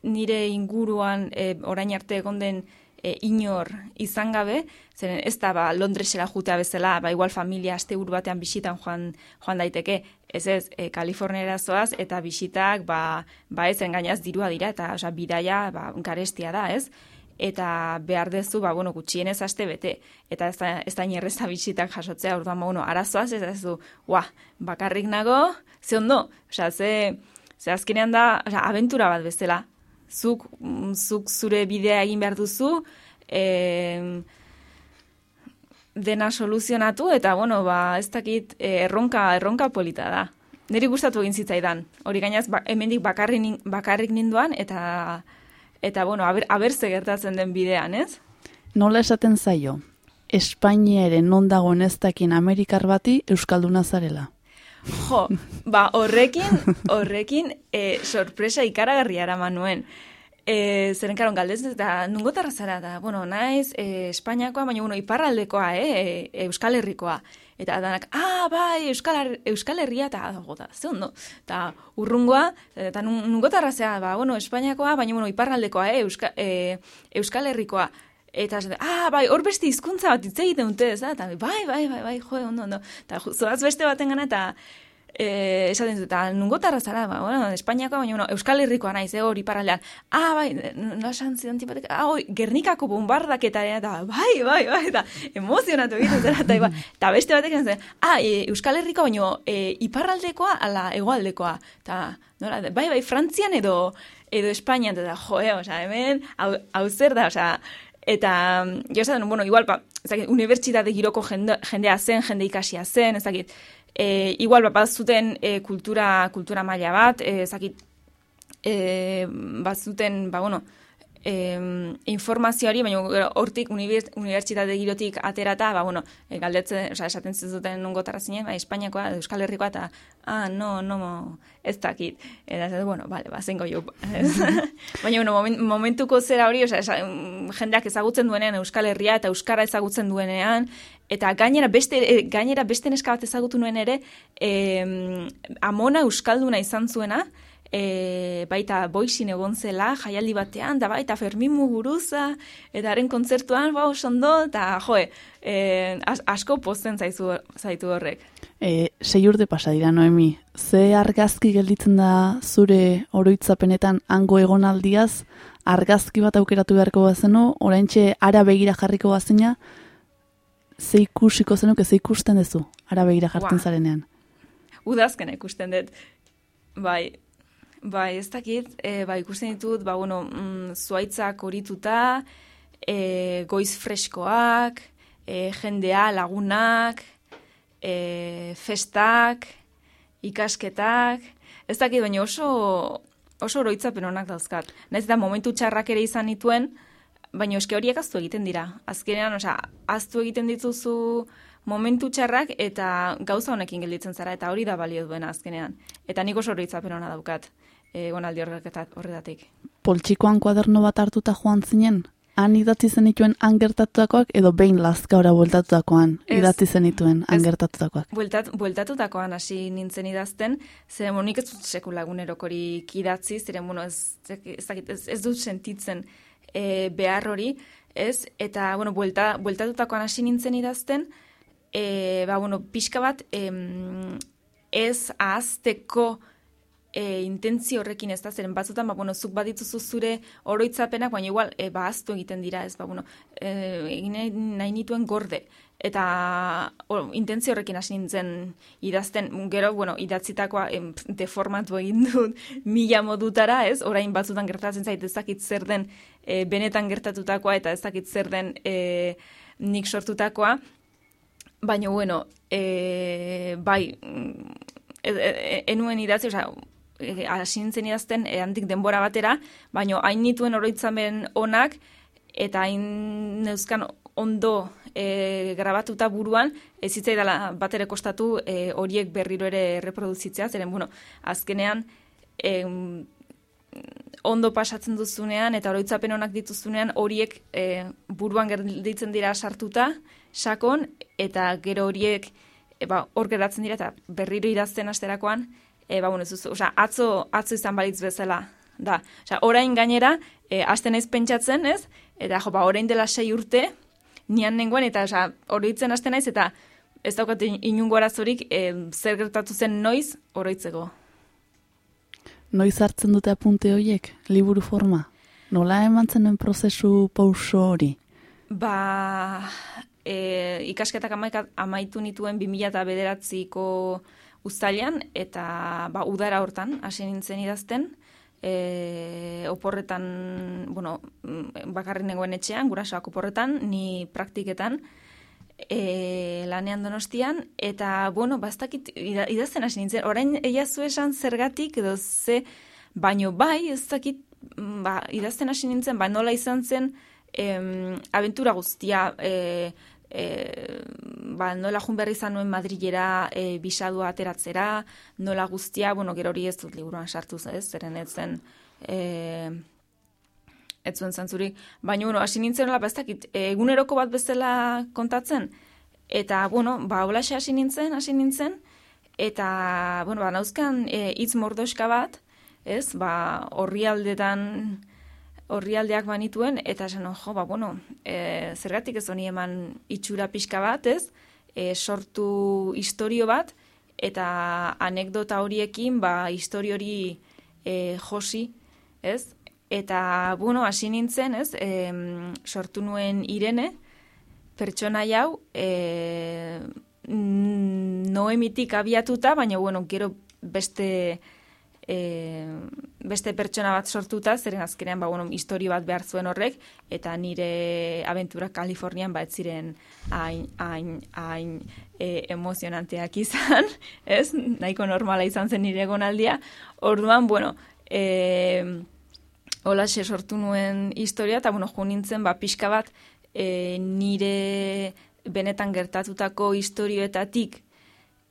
nire inguruan e, orain arte egon den e, inor izan gabe, zeren ez da ba, Londresera jutea bezala, ba, igual familia aste batean bisitan joan, joan daiteke, ez ez, e, Kaliforniera zoaz, eta bisitak, ba, ba ez, engainaz dirua dira, eta oza, bidaia ba, garestia da, ez? Eta behar dezu, ba, bueno, gutxienez aste bete, eta ez da, ez da inerreza bisitak jasotzea, orduan, ba, bueno, arazoaz, ez da ez du, ua, bakarrik nago, ze ondo, osea, ze, ze azkenean da, osea, aventura bat bezala, zuk, mm, zuk zure bidea egin behar duzu, e, dena soluzionatu, eta, bueno, ba, ez dakit, eh, erronka, erronka polita da. Neri gustatu egin zitzaidan. Hori gainaz, ba, hemendik bakarrik, bakarrik ninduan, eta eta bueno, aber, aber gertatzen den bidean, ez? Nola esaten zaio? Espainiaren non dago nestakin Amerikar bati Euskalduna zarela. Jo, ba, horrekin, horrekin, e, sorpresa ikaragarria eraman nuen. E, zeren karon galdez, eta nungo zara, da, bueno, naiz, e, Espainiakoa, baina, bueno, iparraldekoa, e, e, Euskal Herrikoa. Eta danak, ah, bai, Euskal, Euskal Herria, eta dago da, ze ondo. Eta urrungoa, eta nungotarra zea, ba, bueno, Espainiakoa, baina, bueno, iparraldekoa, eh, Euska, eh, Euskal Herrikoa. Eta, ah, bai, hor beste hizkuntza bat hitz egiten dute, ez da? Eta, bai, bai, bai, bai, jo, ondo, ondo. Eta, zoaz beste baten gana, eta, eh, esaten dut, nungotarra zara, ba, bueno, Espainiako, baina, bueno, Euskal Herrikoa naiz, eh, hori paralean. Ah, bai, no esan zidan tipatek, ah, oi, Gernikako bombardak eta, eta, bai, bai, bai, eta emozionatu egiten zera, eta, ba, eta beste batek zen, ah, e, Euskal Herriko, baina, e, iparraldekoa, ala, egoaldekoa, eta, nola, bai, bai, Frantzian edo, edo Espainian, eta, jo, eh, oza, hemen, hau, hau zer da, oza, Eta, jo esaten, bueno, igual, pa, ezakit, unibertsitate giroko jende, jendea zen, jende ikasia zen, ezakit, e, igual bat zuten e, kultura, kultura maila bat, e, zakit, e, bat zuten, ba, bueno, e, informazioari, baina hortik unibertsitate girotik aterata, ba, bueno, e, galdetzen, oza, esaten zuten nungo zinen, ba, Espainiakoa, Euskal Herrikoa, eta, ah, no, no, ez dakit. Eta, ez, bueno, bale, ba, zengo jo. baina, bueno, momentuko zera hori, oza, jendeak ezagutzen duenean Euskal Herria eta Euskara ezagutzen duenean, eta gainera beste, e, gainera beste neska bat ezagutu nuen ere, e, amona Euskalduna izan zuena, e, baita boixin egon zela, jaialdi batean, da baita Fermin Muguruza, eta haren kontzertuan, ba, osondo, eta joe, e, asko posten zaizu, zaitu horrek. E, sei urte pasa dira, Noemi, ze argazki gelditzen da zure oroitzapenetan hango egonaldiaz, argazki bat aukeratu beharko bazenu, orain ara begira jarriko bazina, ze ikusiko zenuke, ze ikusten duzu, ara begira jartzen zarenean. Udazken ikusten dut, bai, Bai, ez dakit, e, ba, ikusten ditut, ba, bueno, mm, zuaitzak horituta, e, goiz freskoak, e, jendea, lagunak, e, festak, ikasketak, ez dakit, baina oso, oso oroitzapen honak dauzkat. Naiz da momentu txarrak ere izan dituen, baina eske horiek aztu egiten dira. Azkenean, osea, aztu egiten dituzu momentu txarrak eta gauza honekin gelditzen zara, eta hori da balio duena azkenean. Eta nik oso oroitzapen hona daukat egonaldi horretatik. Poltsikoan kuaderno bat hartuta joan zinen? Han idatzi zenituen angertatutakoak edo behin lazkaora bueltatutakoan idatzi zenituen angertatutakoak? Bueltat, bueltatutakoan hasi nintzen idazten, zer monik ez dut sekulagunerokorik idatzi, zer bueno, ez, ez, ez, ez dut sentitzen e, behar hori, ez? Eta, bueno, buelta, bueltatutakoan hasi nintzen idazten, e, ba, bueno, pixka bat, em, ez ahazteko e, intentzio horrekin ez da, zeren. Batzutan, ba, bueno, zuk badituzu zure oroitzapenak, baina igual, e, ba, egiten dira, ez, ba, bueno, e, egin nahi nituen gorde, eta o, intentzio horrekin hasi nintzen idazten, gero, bueno, idatzitakoa em, deformatu egin dut mila modutara, ez, orain batzutan gertatzen zait ezakit zer den e, benetan gertatutakoa, eta ezakit zer den e, nik sortutakoa, baina, bueno, e, bai, mm, e, e, enuen idatzi, oza, E, hasi nintzen idazten e, denbora batera, baino hain nituen oroitzamen onak eta hain neuzkan ondo e, grabatuta buruan, ez zitzaidala bat ere kostatu e, horiek berriro ere reproduzitzea, zeren, bueno, azkenean, e, ondo pasatzen duzunean eta oroitzapen onak dituzunean horiek e, buruan gelditzen dira sartuta sakon eta gero horiek e, ba, hor geratzen dira eta berriro idazten asterakoan e, ba, bueno, ez, oza, atzo, atzo izan balitz bezala da. Oza, orain gainera, e, aste naiz pentsatzen, ez? Eta jo, ba, orain dela sei urte, nian nengoen, eta oza, oroitzen aste naiz, eta ez daukat inungo arazorik e, zer gertatu zen noiz oroitzeko. Noiz hartzen dute apunte horiek, liburu forma? Nola eman zenuen prozesu pauso hori? Ba, e, ikasketak amaika, amaitu nituen 2000 eta bederatziko uztailan, eta ba, udara hortan, hasi nintzen idazten, e, oporretan, bueno, bakarri negoen etxean, gurasoak oporretan, ni praktiketan, e, lanean donostian, eta, bueno, bastakit idazten hasi nintzen, orain eia zu esan zergatik, edo ze, baino bai, ez dakit, mm, ba, idazten hasi nintzen, ba, nola izan zen, em, aventura guztia, e, e, ba, nola jun berri izan nuen Madrilera e, bisadua ateratzera, nola guztia, bueno, gero hori ez dut liburuan sartu ez, zeren ez zen, e, ez zuen zantzurik. Baina, bueno, hasi nintzen hola, bastakit, eguneroko bat bezala kontatzen, eta, bueno, ba, hola hasi nintzen, hasi nintzen, eta, bueno, ba, nauzkan e, itz mordoska bat, ez, ba, horri aldetan, horri aldeak banituen, eta esan, jo, ba, bueno, e, zergatik ez honi eman itxura pixka bat, ez, e, sortu historio bat, eta anekdota horiekin, ba, histori hori e, josi, ez, Eta, bueno, hasi nintzen, ez, e, sortu nuen irene, pertsona hau, e, noemitik abiatuta, baina, bueno, gero beste, e, beste pertsona bat sortuta, zeren azkenean, ba, bueno, historio bat behar zuen horrek, eta nire aventura Kalifornian, ba, ziren hain, hain, hain e, emozionanteak izan, ez, nahiko normala izan zen nire egonaldia, orduan, bueno, eh, hola sortu nuen historia, eta bueno, jo nintzen, ba, pixka bat, e, nire benetan gertatutako historioetatik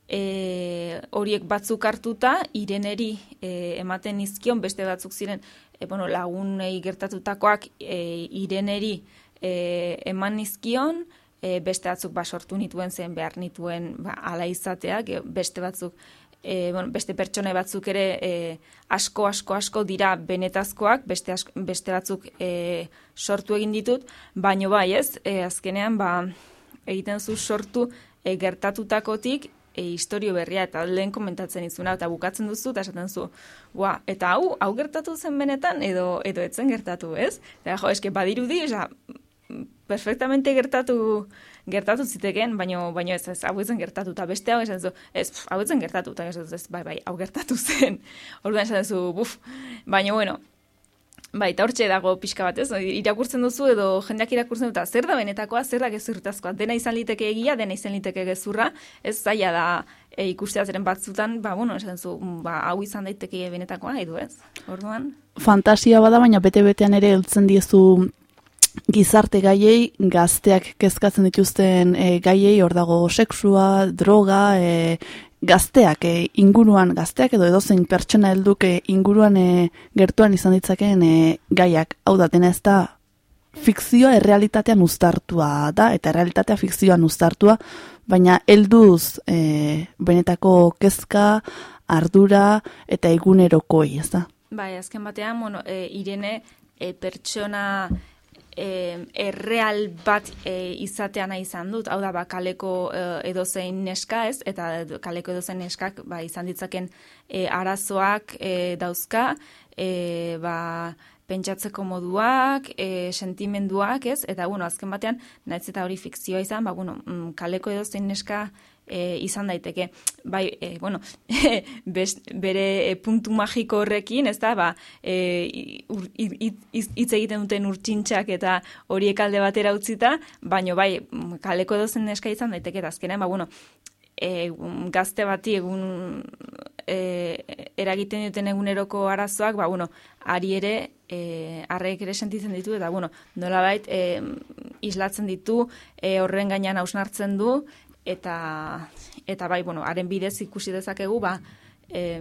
e, horiek batzuk hartuta, ireneri e, ematen izkion, beste batzuk ziren, e, bueno, lagunei gertatutakoak e, ireneri e, eman izkion, e, beste batzuk ba, sortu nituen zen behar nituen ba, ala izateak, beste batzuk e, bueno, beste pertsona batzuk ere e, asko, asko, asko dira benetazkoak, beste, beste batzuk e, sortu egin ditut, baino bai ez, e, azkenean ba, egiten zu sortu e, gertatutakotik e, historio berria eta lehen komentatzen izuna eta bukatzen duzu eta esaten zu, Ua, eta hau, hau gertatu zen benetan edo edo etzen gertatu, ez? Eta jo, eske badirudi, oza, perfectamente gertatu gertatu ziteken, baino baino ez ez hau ezen gertatu ta beste hau esan zu, ez hau ezen gertatu ta ez ez bai bai hau gertatu zen. Orduan esan zu, buf. Baino bueno, Bai, eta hortxe dago pixka bat, ez? Irakurtzen duzu edo jendeak irakurtzen dut, zer da benetakoa, zer da gezurtazkoa. Dena izan liteke egia, dena izan liteke gezurra, ez zaila da e, ikustea zeren batzutan, ba, bueno, esan zu, ba, hau izan daiteke benetakoa, edo ez? Orduan? Fantasia bada, baina bete-betean ere heltzen diezu gizarte gaiei gazteak kezkatzen dituzten e, gaiei hor dago sexua, droga, e, gazteak e, inguruan gazteak edo edozein pertsona helduk inguruan e, gertuan izan ditzakeen e, gaiak. Hau da dena ez da fikzioa errealitatean uztartua da eta errealitatea fikzioan uztartua baina helduz e, benetako kezka ardura eta egunerokoi ez da Bai, azken batean, bueno, e, irene e, pertsona e, erreal bat e, izatea nahi izan dut, hau da, ba, kaleko e, edozein neska ez, eta kaleko edozein neskak ba, izan ditzaken e, arazoak e, dauzka, e, ba, pentsatzeko moduak, e, sentimenduak, ez? Eta, bueno, azken batean, nahiz eta hori fikzioa izan, ba, bueno, mm, kaleko edozein neska e, izan daiteke. Bai, e, bueno, bere e, puntu magiko horrekin, ez da, ba, e, hitz egiten duten urtsintxak eta horiek alde batera utzita, baino bai, kaleko dozen neska izan daiteke, eta azkenean, ba, bueno, e, gazte bati egun e, eragiten duten eguneroko arazoak, ba, bueno, ari ere e, arreek ere sentitzen ditu, eta bueno, nolabait e, islatzen ditu, e, horren gainean hausnartzen du, eta, eta bai, bueno, haren bidez ikusi dezakegu, ba, e,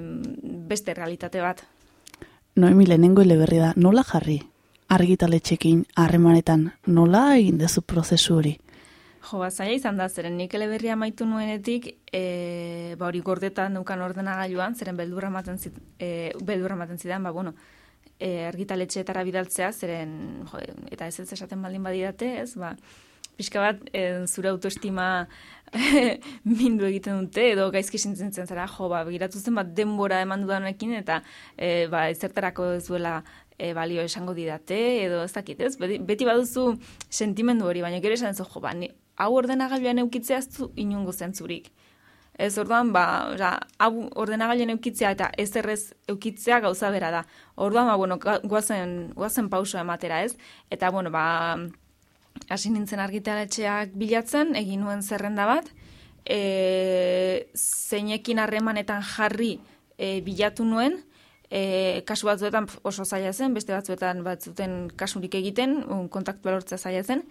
beste realitate bat. Noemi lehenengo eleberri da, nola jarri? Argitaletxekin harremanetan nola egin dezu prozesu hori? Jo, ba, zaila izan da, zeren nik eleberria maitu nuenetik, e, ba, hori gordetan dukan ordenagailuan, zeren beldurra ematen, zit, e, beldurra ematen zidan, ba, bueno, e, argitaletxeetara bidaltzea, zeren, jo, eta ez ez esaten baldin badidate, ez, ba, pixka bat, e, zure autoestima mindu egiten dute, edo gaizki sintzen zara, jo, ba, begiratu zen bat denbora eman dudanekin, eta e, ba, ezertarako ez duela e, balio esango didate, edo ez dakit, ez? Beti, beti baduzu sentimendu hori, baina gero esan ez, jo, ba, ni, hau ordenagailuan eukitzea ez du inungo zentzurik. Ez orduan, ba, oza, hau ordenagailuan eukitzea eta ez errez eukitzea gauza bera da. Orduan, ba, bueno, guazen, guazen pausoa ematera ez. Eta, bueno, ba, hasi nintzen argitaletxeak bilatzen, egin nuen zerrenda bat, e, zeinekin harremanetan jarri e, bilatu nuen, e, kasu batzuetan oso zaila zen, beste batzuetan batzuten kasurik egiten, kontaktu lortzea zaila zen,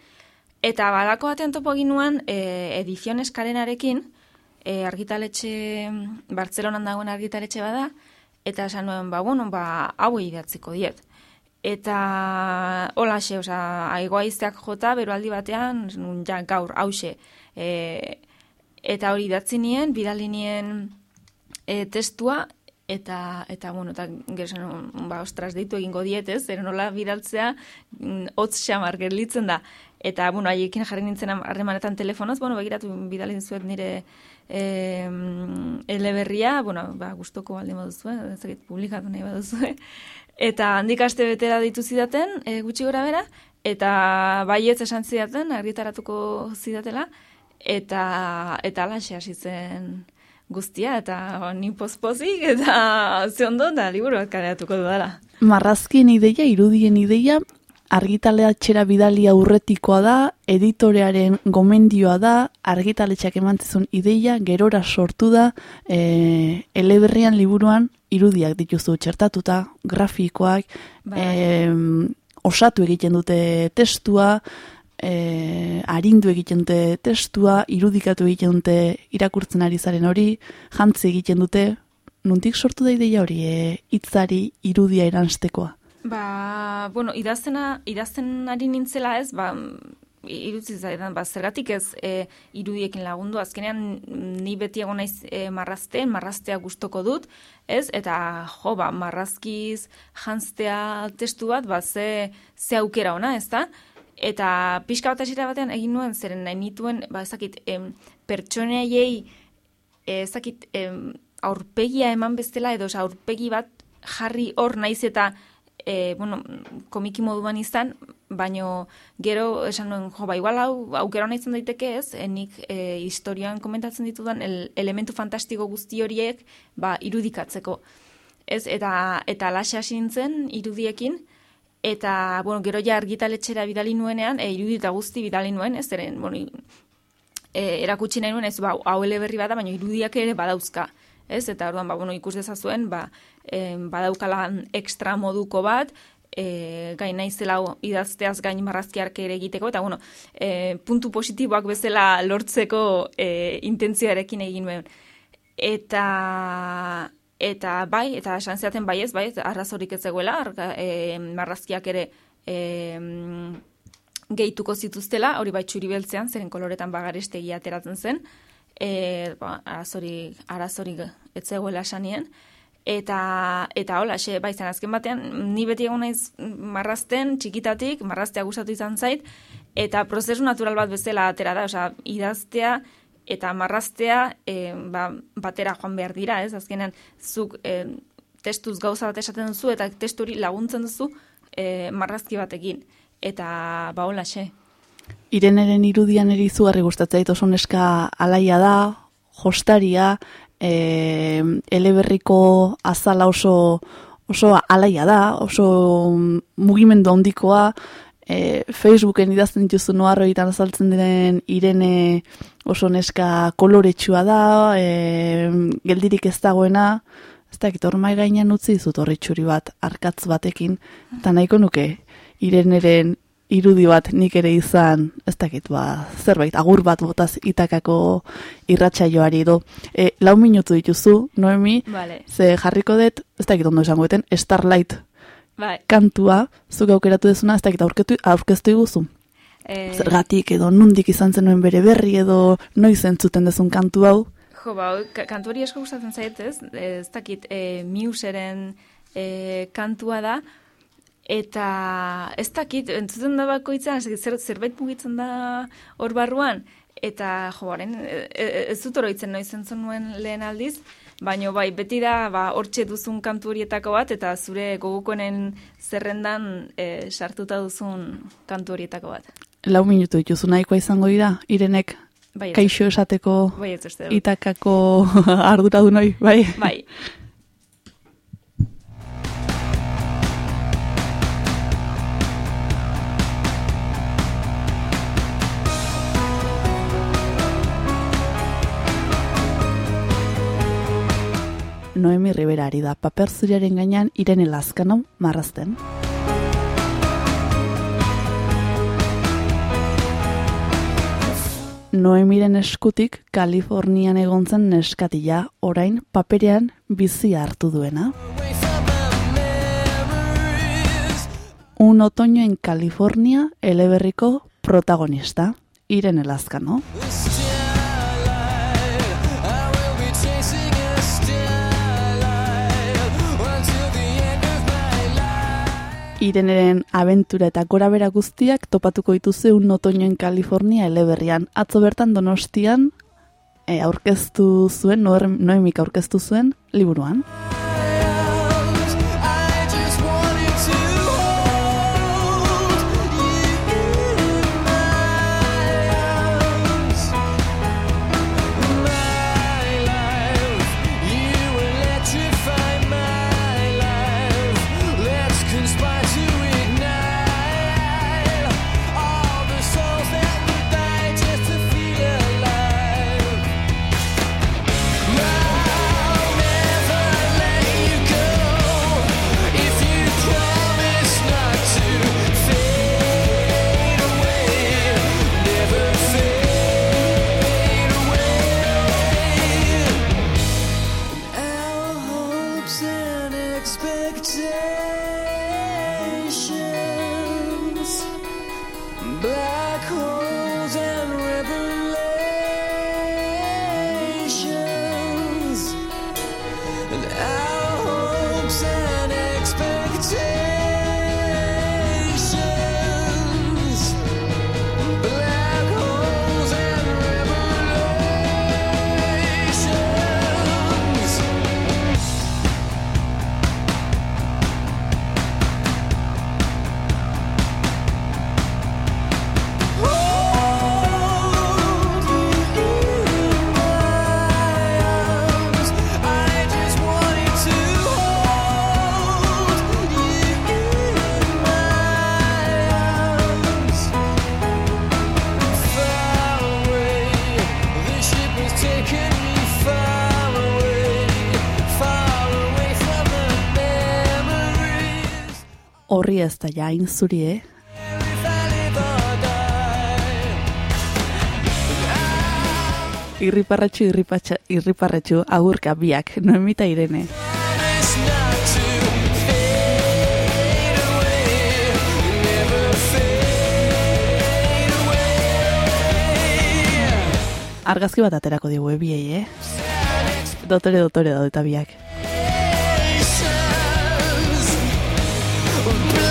Eta badako batean topo egin nuen e, ediziones karenarekin, e, argitaletxe, Bartzelonan dagoen argitaletxe bada, eta esan nuen, ba, bueno, ba, hau idatziko diet. Eta hola xe, oza, aigoa izteak jota, beroaldi batean, ja, gaur, hause. E, eta hori idatzi nien, bidali nien e, testua, eta, eta bueno, eta gero ba, ostras, deitu egingo diet, ez? Nola bidaltzea, mm, hotz xamar gerlitzen da. Eta, bueno, haiekin jarri nintzen harremanetan telefonoz, bueno, begiratu bidalin zuet nire e, eleberria, bueno, ba, guztoko alde baduzu, eh? ezagit publikatu nahi baduzu, Eta handik aste betera ditu zidaten, e, gutxi gora bera, eta baietz esan zidaten, argitaratuko zidatela, eta, eta alaxe hasi zen guztia, eta ni pospozik, eta ze ondo, da liburu bat kareatuko dudala. Marrazkien ideia, irudien ideia, argitaletxera bidali aurretikoa da, editorearen gomendioa da, argitaletxeak emantzizun ideia, gerora sortu da, e, eleberrian liburuan irudiak dituzu txertatuta, grafikoak, e, osatu egiten dute testua, e, arindu egiten dute testua, irudikatu egiten dute irakurtzen ari zaren hori, jantzi egiten dute, nuntik sortu da ideia hori, e, itzari irudia eranstekoa? Ba, bueno, idaztena, idazten ari nintzela ez, ba, irutzi zaidan, ba, zergatik ez e, irudiekin lagundu, azkenean ni beti egon naiz e, marrazten, marraztea gustoko dut, ez, eta jo, ba, marrazkiz jantztea testu bat, ba, ze, ze aukera ona, ez da? Eta pixka bat esira batean egin nuen, zeren nahi nituen, ba, ezakit, em, pertsoneiei, ezakit, em, aurpegia eman bestela, edo, aurpegi bat jarri hor naiz eta, e, bueno, komiki moduan izan, baino gero esan nuen, jo, ba, igual hau, aukera hona izan daiteke ez, enik e, historian komentatzen ditudan el, elementu fantastiko guzti horiek, ba, irudikatzeko. Ez, eta, eta lasa nintzen irudiekin, eta, bueno, gero ja argitaletxera bidali nuenean, e, irudita guzti bidali nuen, ez, eren, bueno, e, erakutsi nahi nuen, ez, ba, hau eleberri bada, baina irudiak ere badauzka ez? Eta orduan ba bueno, ikus dezazuen, ba eh badaukala extra moduko bat, e, gain naizela idazteaz gain marrazkiarke ere egiteko eta bueno, e, puntu positiboak bezala lortzeko e, intentziarekin egin nuen. Eta eta bai, eta esan zeaten bai ez, bai, arrazorik ez zegoela, e, marrazkiak ere e, gehituko zituztela, hori bai txuri beltzean, zeren koloretan bagarestegi ateratzen zen, e, ba, arazorik, arazorik etzegoela sanien, eta eta hola, xe, bai, azken batean, ni beti egon naiz marrazten, txikitatik, marraztea gustatu izan zait, eta prozesu natural bat bezala atera da, osea, idaztea, eta marraztea e, ba, batera joan behar dira, ez? Azkenean, zuk e, testuz gauza bat esaten duzu, eta testuri laguntzen duzu e, marrazki batekin. Eta, ba, hola, xe. Ireneren irudian eri zugarri gustatzen oso neska alaia da, jostaria, e, eleberriko azala oso, oso alaia da, oso mugimendu handikoa, e, Facebooken idazten dituzu noarro azaltzen diren Irene oso neska koloretsua da, e, geldirik ez dagoena, ez dakit hor mai gainean utzi dizut horri txuri bat, arkatz batekin, eta nahiko nuke, ireneren irudi bat nik ere izan, ez dakit, ba, zerbait, agur bat botaz itakako irratsaioari do. E, lau minutu dituzu, Noemi, Vale. ze jarriko dut, ez dakit ondo esango eten, Starlight Bai. kantua, zuk aukeratu dezuna, ez dakit aurketu, aurkeztu iguzu. Eh, Zergatik edo nundik izan zenuen bere berri edo noiz entzuten dezun kantu hau. Jo, ba, ka- kantu hori asko gustatzen zait, ez? Ez dakit, e, Museren e, kantua da, eta ez dakit, entzuten da bakoitzan, ez dakit, zer, zerbait mugitzen da hor barruan, eta jo, baren, e, e, ez dut oroitzen noiz entzun nuen lehen aldiz, baino bai, beti da, ba, hortxe duzun kantu horietako bat, eta zure gogokonen zerrendan e, sartuta duzun kantu horietako bat. Lau minutu dituzu nahikoa izango dira, irenek Bai, kaixo esateko Bai, itakako arduradunoi, bai? Bai. Noemi Rivera ari da paper zuriaren gainean irene lazkano marrazten. Noemiren eskutik Kalifornian egon zen neskatila orain paperean bizi hartu duena. Un otoño en California eleberriko protagonista, Irene Lazkano. Ireneren abentura eta gorabera guztiak topatuko dituzu un otoño en California eleberrian. Atzo bertan donostian e, aurkeztu zuen, noemik aurkeztu zuen, liburuan. Horri ez da jain zuri, eh? Irriparratxu, irripatxa, irriparratxu, agurka biak, noemita irene. Argazki bat aterako digu ebiei, eh? Dotore, dotore daude eta biak. will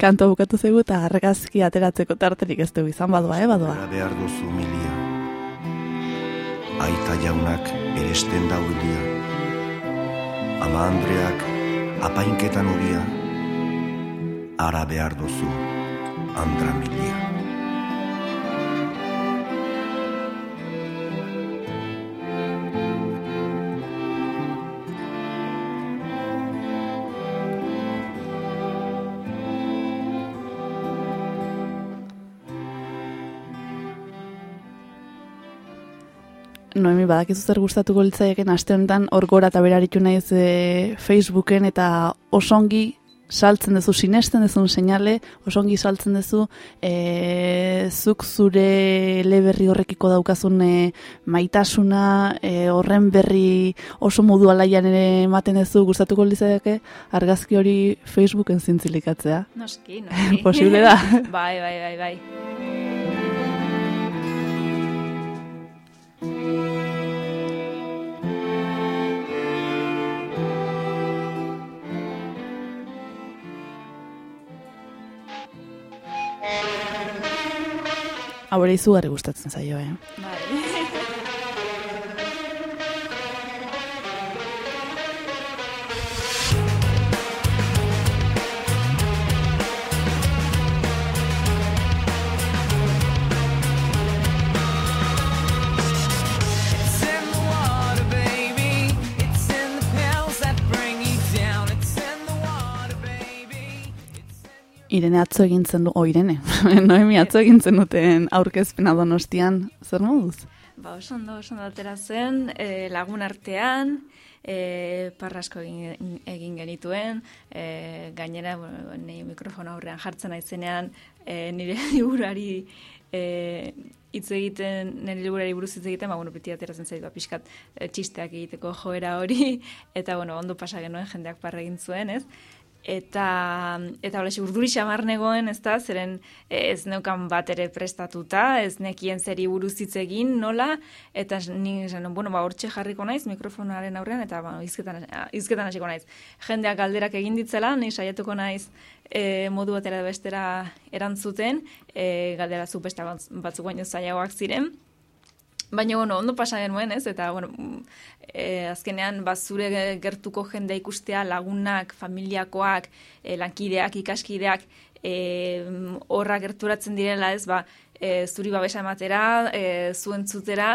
Kanto bukatu zaigu eta argazki ateratzeko tarterik ez dugu izan badoa, eh, badoa. Behar duzu milia. Aita jaunak eresten daulia. Ama Andreak apainketan uria. Ara behar duzu andra milia. Noemi, badakizu zer gustatuko litzaieken aste honetan hor gora eta beraritu naiz e, Facebooken eta osongi saltzen duzu, sinesten duzun seinale, osongi saltzen duzu, e, zuk zure leberri horrekiko daukazun e, maitasuna, e, horren berri oso modu alaian ere ematen duzu, gustatuko litzaieke argazki hori Facebooken zintzilikatzea. Noski, noski. Posible da. bai, bai, bai, bai. Hau ere izugarri gustatzen zaio, eh? Bai. Irene atzo egin zen du, o Irene, Noemi atzo egin zen duten aurkezpena donostian, zer moduz? Ba, oso ondo, oso ondo atera zen, e, lagun artean, e, parrasko egin, egin genituen, e, gainera, bueno, ni mikrofono aurrean jartzen naizenean, e, nire liburari e, hitz egiten, nire liburari buruz hitz egiten, ba, bueno, beti ateratzen zait, ba, pixkat e, txisteak egiteko joera hori, eta, bueno, ondo pasa genuen jendeak parra egin zuen, ez? Eta, eta hola, urduri xamar negoen, ez da, zeren eh, ez neukan bat ere prestatuta, ez nekien zeri buruz hitz egin, nola, eta ni esan, bueno, ba, hortxe jarriko naiz mikrofonaren aurrean, eta ba, izketan, izketan hasiko naiz. Jendeak galderak egin ditzela, ni saiatuko naiz e, modu batera bestera erantzuten, e, galdera zu batzuk baino zailagoak ziren, Baina, bueno, ondo pasa genuen, ez? Eta, bueno, e, azkenean, ba, zure gertuko jende ikustea, lagunak, familiakoak, e, lankideak, ikaskideak, e, horra gerturatzen direla, ez? Ba, e, zuri babesa ematera, e, zuen zutera,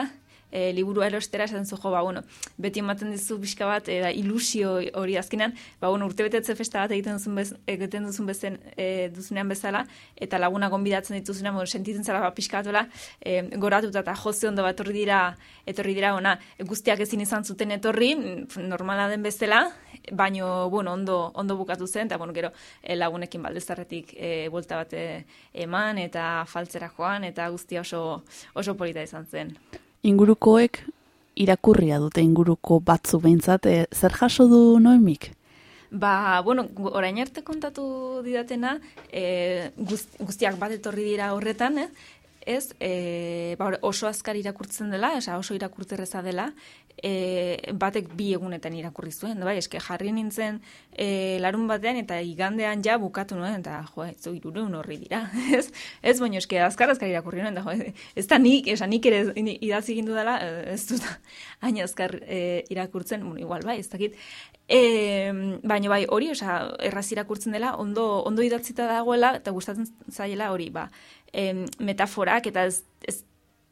e, liburu erostera esan zu, jo, ba, bueno, beti ematen dizu pixka bat, e, ilusio hori azkenean, ba, bueno, urte betetze festa bat egiten duzun, bez, egiten duzun bezen, e, duzunean bezala, eta laguna gonbidatzen dituzunean, bueno, sentitzen zara ba, pixka bat bela, e, goratuta eta jose ondo bat etorri dira, etorri dira, ona, guztiak ezin izan zuten etorri, normala den bezala, baino, bueno, ondo, ondo bukatu zen, eta, bueno, gero, lagunekin baldezarretik e, buelta bat eman, eta faltzera joan, eta guztia oso, oso polita izan zen. Ingurukoek irakurria dute inguruko batzu behintzat, e, zer jaso du Noemik? Ba, bueno, orain arte kontatu didatena, e, guzti, guztiak bat etorri dira horretan, eh? Ez, e, ba, oso azkar irakurtzen dela, osa oso irakurterreza dela, e, batek bi egunetan irakurri zuen, bai, eske jarri nintzen e, larun batean eta igandean ja bukatu nuen, eta jo, ez irureun horri dira, ez, ez baino eske azkar azkar irakurri nuen, eta jo, ez da nik, esan nik ere idatzi egin dudala, eh, ez dut hain azkar e, irakurtzen, bueno, igual bai, ez dakit, E, baina bai, hori, osea, erraz irakurtzen dela, ondo, ondo idatzita dagoela, eta gustatzen zaiela hori, ba, em, metaforak, eta ez, ez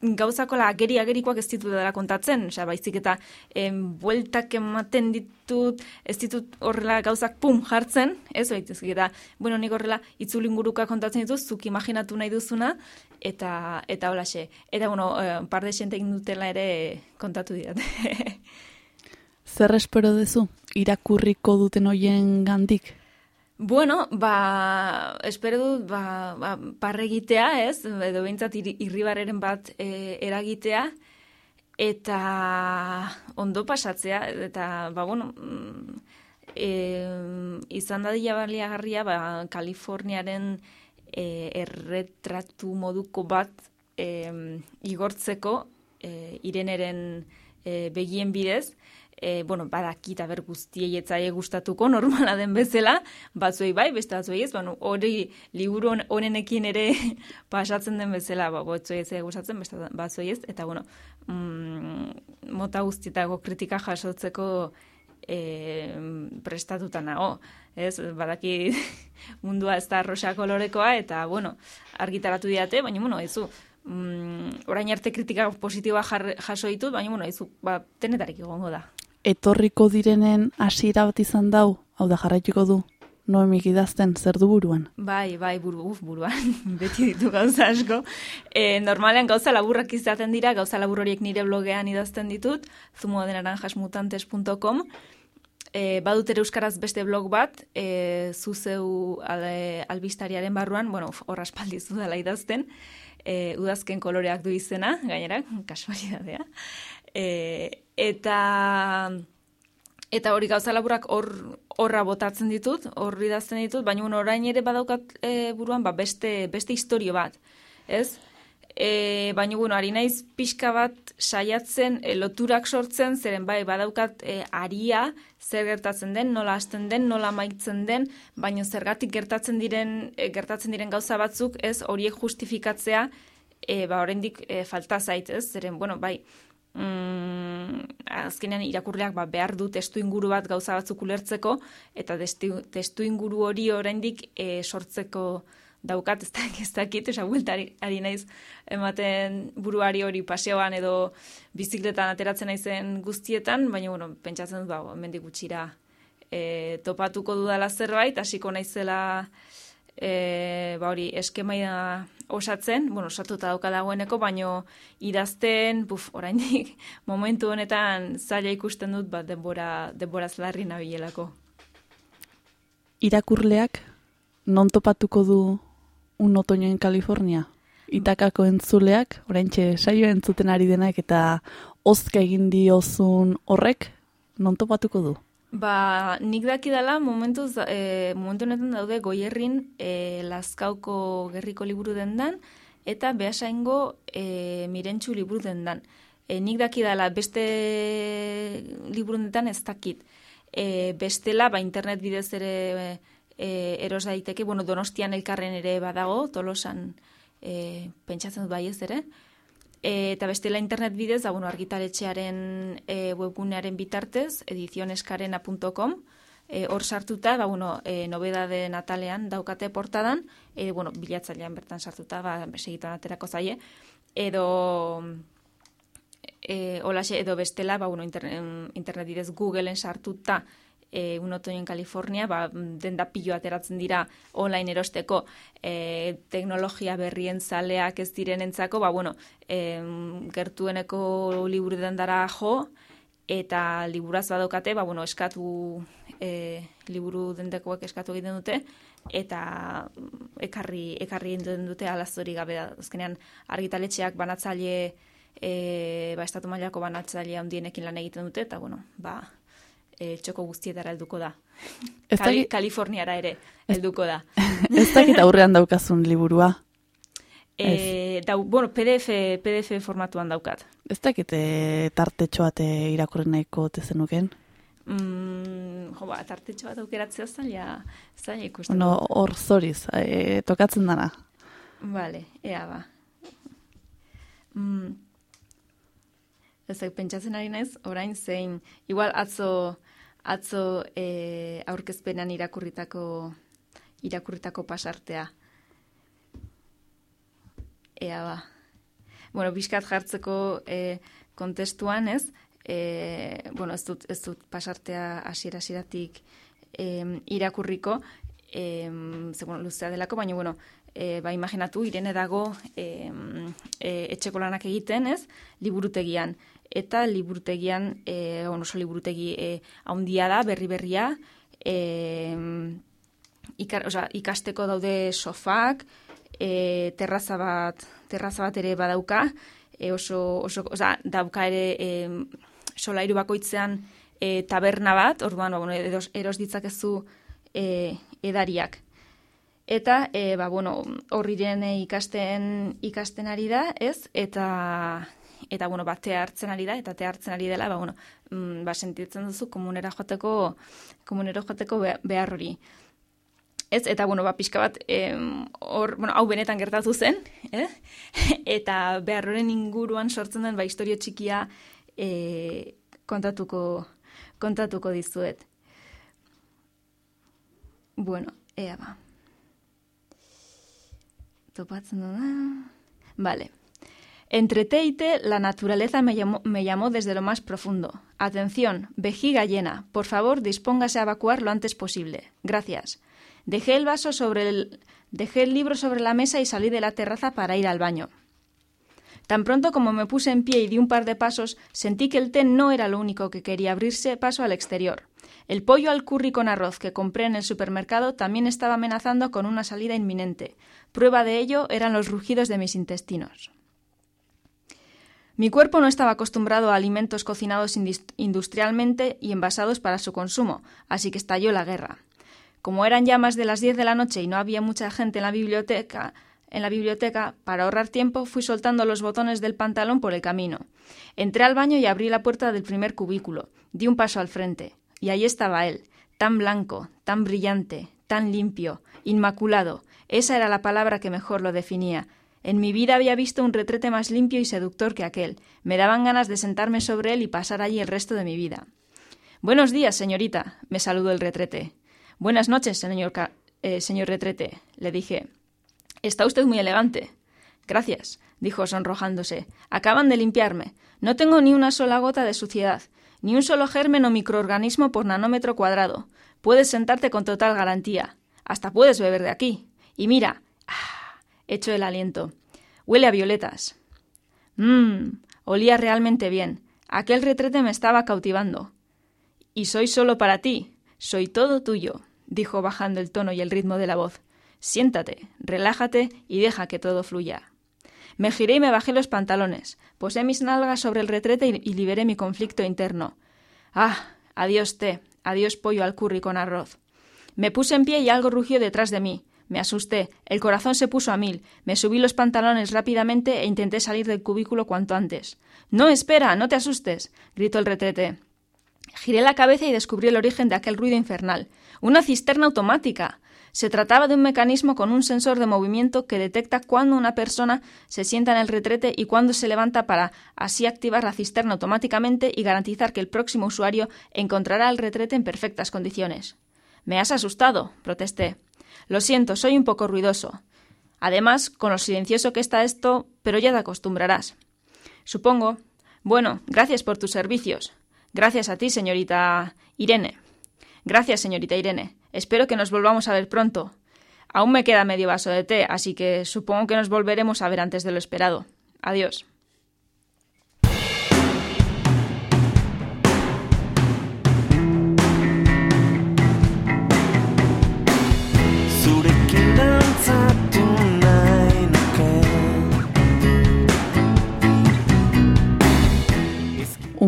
gauzakola ageri agerikoak ez ditut dela kontatzen, osea, baizik eta em, bueltak ematen ditut, ez ditut horrela gauzak pum jartzen, ez baizik eta, bueno, nik horrela itzulinguruka kontatzen dituz, zuk imaginatu nahi duzuna, eta, eta holaxe. Eta, bueno, eh, par de xente egin dutela ere kontatu didate. Zer espero duzu irakurriko duten hoien gandik? Bueno, ba, espero dut, ba, ba, parregitea, ez, edo behintzat irri- irribarreren bat e, eragitea, eta ondo pasatzea, eta, ba, bueno, mm, e, izan da baliagarria ba, Kaliforniaren e, erretratu moduko bat e, igortzeko e, ireneren e, begien bidez, e, bueno, badakit aber guztiei etzaie gustatuko normala den bezala, batzuei bai, beste batzuei ez, bueno, hori liburu hon- honenekin ere pasatzen den bezala, ba, batzuei ez gustatzen, beste batzuei ez, eta bueno, mm, mota guztietako kritika jasotzeko e, prestatuta nago. Ez, badaki mundua ez da rosa kolorekoa, eta, bueno, argitaratu diate, baina, bueno, ezu, mm, orain arte kritika positiboa jaso ditut, baina, bueno, ezu, ba, tenetarik egongo da. Etorriko direnen hasiera bat izan dau, hau da jarraituko du, noemik idazten, zer du buruan. Bai, bai, buru, uf, buruan, beti ditu gauza asko. E, normalean gauza laburrak izaten dira, gauza labur horiek nire blogean idazten ditut, zumodenaranjasmutantes.com, e, badut ere euskaraz beste blog bat, e, zuzeu ale, albistariaren barruan, bueno, uf, hor aspaldi zu dela idazten, e, udazken koloreak du izena, gainera, kasualidadea. E, eta eta hori gauza laburak hor horra botatzen ditut, hor idazten ditut, baina orain ere badaukat e, buruan ba, beste, beste historio bat, ez? E, baina, bueno, ari naiz pixka bat saiatzen e, loturak sortzen, zeren bai, badaukat e, aria, zer gertatzen den, nola hasten den, nola maitzen den, baina zergatik gertatzen diren, e, gertatzen diren gauza batzuk, ez, horiek justifikatzea, e, ba, oraindik e, falta zait, ez, zeren, bueno, bai, mm, azkenean irakurleak ba, behar du testu inguru bat gauza batzuk ulertzeko, eta testu, testu inguru hori oraindik e, sortzeko daukat, ez dakit, ez dakit, esa bueltari ari naiz ematen buruari hori paseoan edo bizikletan ateratzen naizen guztietan, baina, bueno, pentsatzen dut, ba, mendik gutxira e, topatuko dudala zerbait, hasiko naizela e, ba hori, eskemaia osatzen, bueno, osatuta dauka dagoeneko, baino idazten, buf, oraindik momentu honetan zaila ikusten dut, bat denbora, denbora larri nabilelako. Irakurleak non topatuko du un otoño en California? Itakako entzuleak, oraintxe saio entzuten ari denak eta ozka egin diozun horrek, non topatuko du? Ba, nik dakidala momentuz, e, momentu honetan daude goierrin e, Lazkauko gerriko liburu dendan, eta behasaingo e, mirentxu liburu dendan. E, nik dakidala beste liburu ez dakit. E, bestela, ba, internet bidez ere e, eros daiteke, bueno, donostian elkarren ere badago, tolosan e, pentsatzen dut bai ez ere, Eta bestela internet bidez, da, bueno, argitaletxearen e, webgunearen bitartez, edizioneskarena.com, e, hor sartuta, ba, bueno, e, nobedade natalean daukate portadan, e, bueno, bilatzailean bertan sartuta, ba, segitan aterako zaie, edo e, olaxe, edo bestela, ba, bueno, internet, internet bidez Googleen sartuta, e, un otoño en California, ba, denda pilo ateratzen dira online erosteko e, teknologia berrien zaleak ez direnentzako, ba, bueno, e, gertueneko liburu dendara jo, eta liburaz badokate, ba, bueno, eskatu e, liburu dendekoak eskatu egiten dute, eta ekarri, ekarri egiten dute alazori gabe. Azkenean argitaletxeak banatzaile, e, ba, estatu mailako banatzaile handienekin lan egiten dute, eta, bueno, ba, e, txoko guztietara helduko da. Ez Kali, Kaliforniara ere helduko da. Ez dakit aurrean daukazun liburua. E, dau, bueno, PDF, PDF formatuan daukat. Ez dakit e, tartetxo bat irakurri nahiko ote zenuken. Mm, jo, ba, tartetxo bat aukeratzea zaila, zaila ikusten. Bueno, hor zoriz, e, tokatzen dana. Vale, ea ba. Mm. Ezek, pentsatzen ari naiz, orain zein, igual atzo, atzo e, aurkezpenan irakurritako, irakurritako pasartea. Ea ba. Bueno, bizkat jartzeko e, kontestuan, ez? E, bueno, ez dut, ez dut pasartea hasiera hasieratik e, irakurriko, e, ze, bueno, luzea delako, baina, bueno, e, ba, imaginatu, irene dago e, e, etxeko lanak egiten, ez? Liburutegian. Eta liburutegian, e, bueno, oso liburutegi e, haundia da, berri-berria, e, ikar, osea, ikasteko daude sofak, e, terraza bat, terraza bat ere badauka, e, oso, oso, osea, dauka ere e, solairu bakoitzean e, taberna bat, orduan ba, bueno, eros, eros ditzakezu e, edariak. Eta, e, ba, bueno, horriren ikasten, ikasten ari da, ez? Eta, eta bueno, ba, tea hartzen ari da, eta tea hartzen ari dela, ba, bueno, mm, ba, sentitzen duzu komunera joateko, komunera joateko be- behar hori. Ez, eta, bueno, ba, pixka bat, hor, bueno, hau benetan gertatu zen, eh? eta behar horren inguruan sortzen den, ba, historio txikia e, kontatuko, kontatuko dizuet. Bueno, ea ba. Topatzen da. Vale. Entre té y té, la naturaleza me llamó, desde lo más profundo. Atención, vejiga llena. Por favor, dispóngase a evacuar lo antes posible. Gracias. Dejé el vaso sobre el... Dejé el libro sobre la mesa y salí de la terraza para ir al baño. Tan pronto como me puse en pie y di un par de pasos, sentí que el té no era lo único que quería abrirse paso al exterior. El pollo al curry con arroz que compré en el supermercado también estaba amenazando con una salida inminente. Prueba de ello eran los rugidos de mis intestinos. Mi cuerpo no estaba acostumbrado a alimentos cocinados industrialmente y envasados para su consumo, así que estalló la guerra. Como eran ya más de las 10 de la noche y no había mucha gente en la biblioteca, en la biblioteca, para ahorrar tiempo, fui soltando los botones del pantalón por el camino. Entré al baño y abrí la puerta del primer cubículo. Di un paso al frente. Y ahí estaba él, tan blanco, tan brillante, tan limpio, inmaculado. Esa era la palabra que mejor lo definía. En mi vida había visto un retrete más limpio y seductor que aquel. Me daban ganas de sentarme sobre él y pasar allí el resto de mi vida. Buenos días, señorita, me saludó el retrete. Buenas noches, señor, eh, señor retrete, le dije. Está usted muy elegante. Gracias, dijo sonrojándose. Acaban de limpiarme. No tengo ni una sola gota de suciedad, ni un solo germen o microorganismo por nanómetro cuadrado. Puedes sentarte con total garantía. Hasta puedes beber de aquí. Y mira, echo el aliento. Huele a violetas. Mmm, olía realmente bien. Aquel retrete me estaba cautivando. Y soy solo para ti. Soy todo tuyo, dijo bajando el tono y el ritmo de la voz. Siéntate, relájate y deja que todo fluya. Me giré y me bajé los pantalones, posé mis nalgas sobre el retrete y, y liberé mi conflicto interno. Ah, adiós té, adiós pollo al curry con arroz. Me puse en pie y algo rugió detrás de mí. Me asusté, el corazón se puso a mil, me subí los pantalones rápidamente e intenté salir del cubículo cuanto antes. No, espera, no te asustes, gritó el retrete. Giré la cabeza y descubrí el origen de aquel ruido infernal. Una cisterna automática. Se trataba de un mecanismo con un sensor de movimiento que detecta cuándo una persona se sienta en el retrete y cuándo se levanta para así activar la cisterna automáticamente y garantizar que el próximo usuario encontrará el retrete en perfectas condiciones. Me has asustado, protesté. Lo siento, soy un poco ruidoso. Además, con lo silencioso que está esto, pero ya te acostumbrarás. Supongo. Bueno, gracias por tus servicios. Gracias a ti, señorita Irene. Gracias, señorita Irene. Espero que nos volvamos a ver pronto. Aún me queda medio vaso de té, así que supongo que nos volveremos a ver antes de lo esperado. Adiós.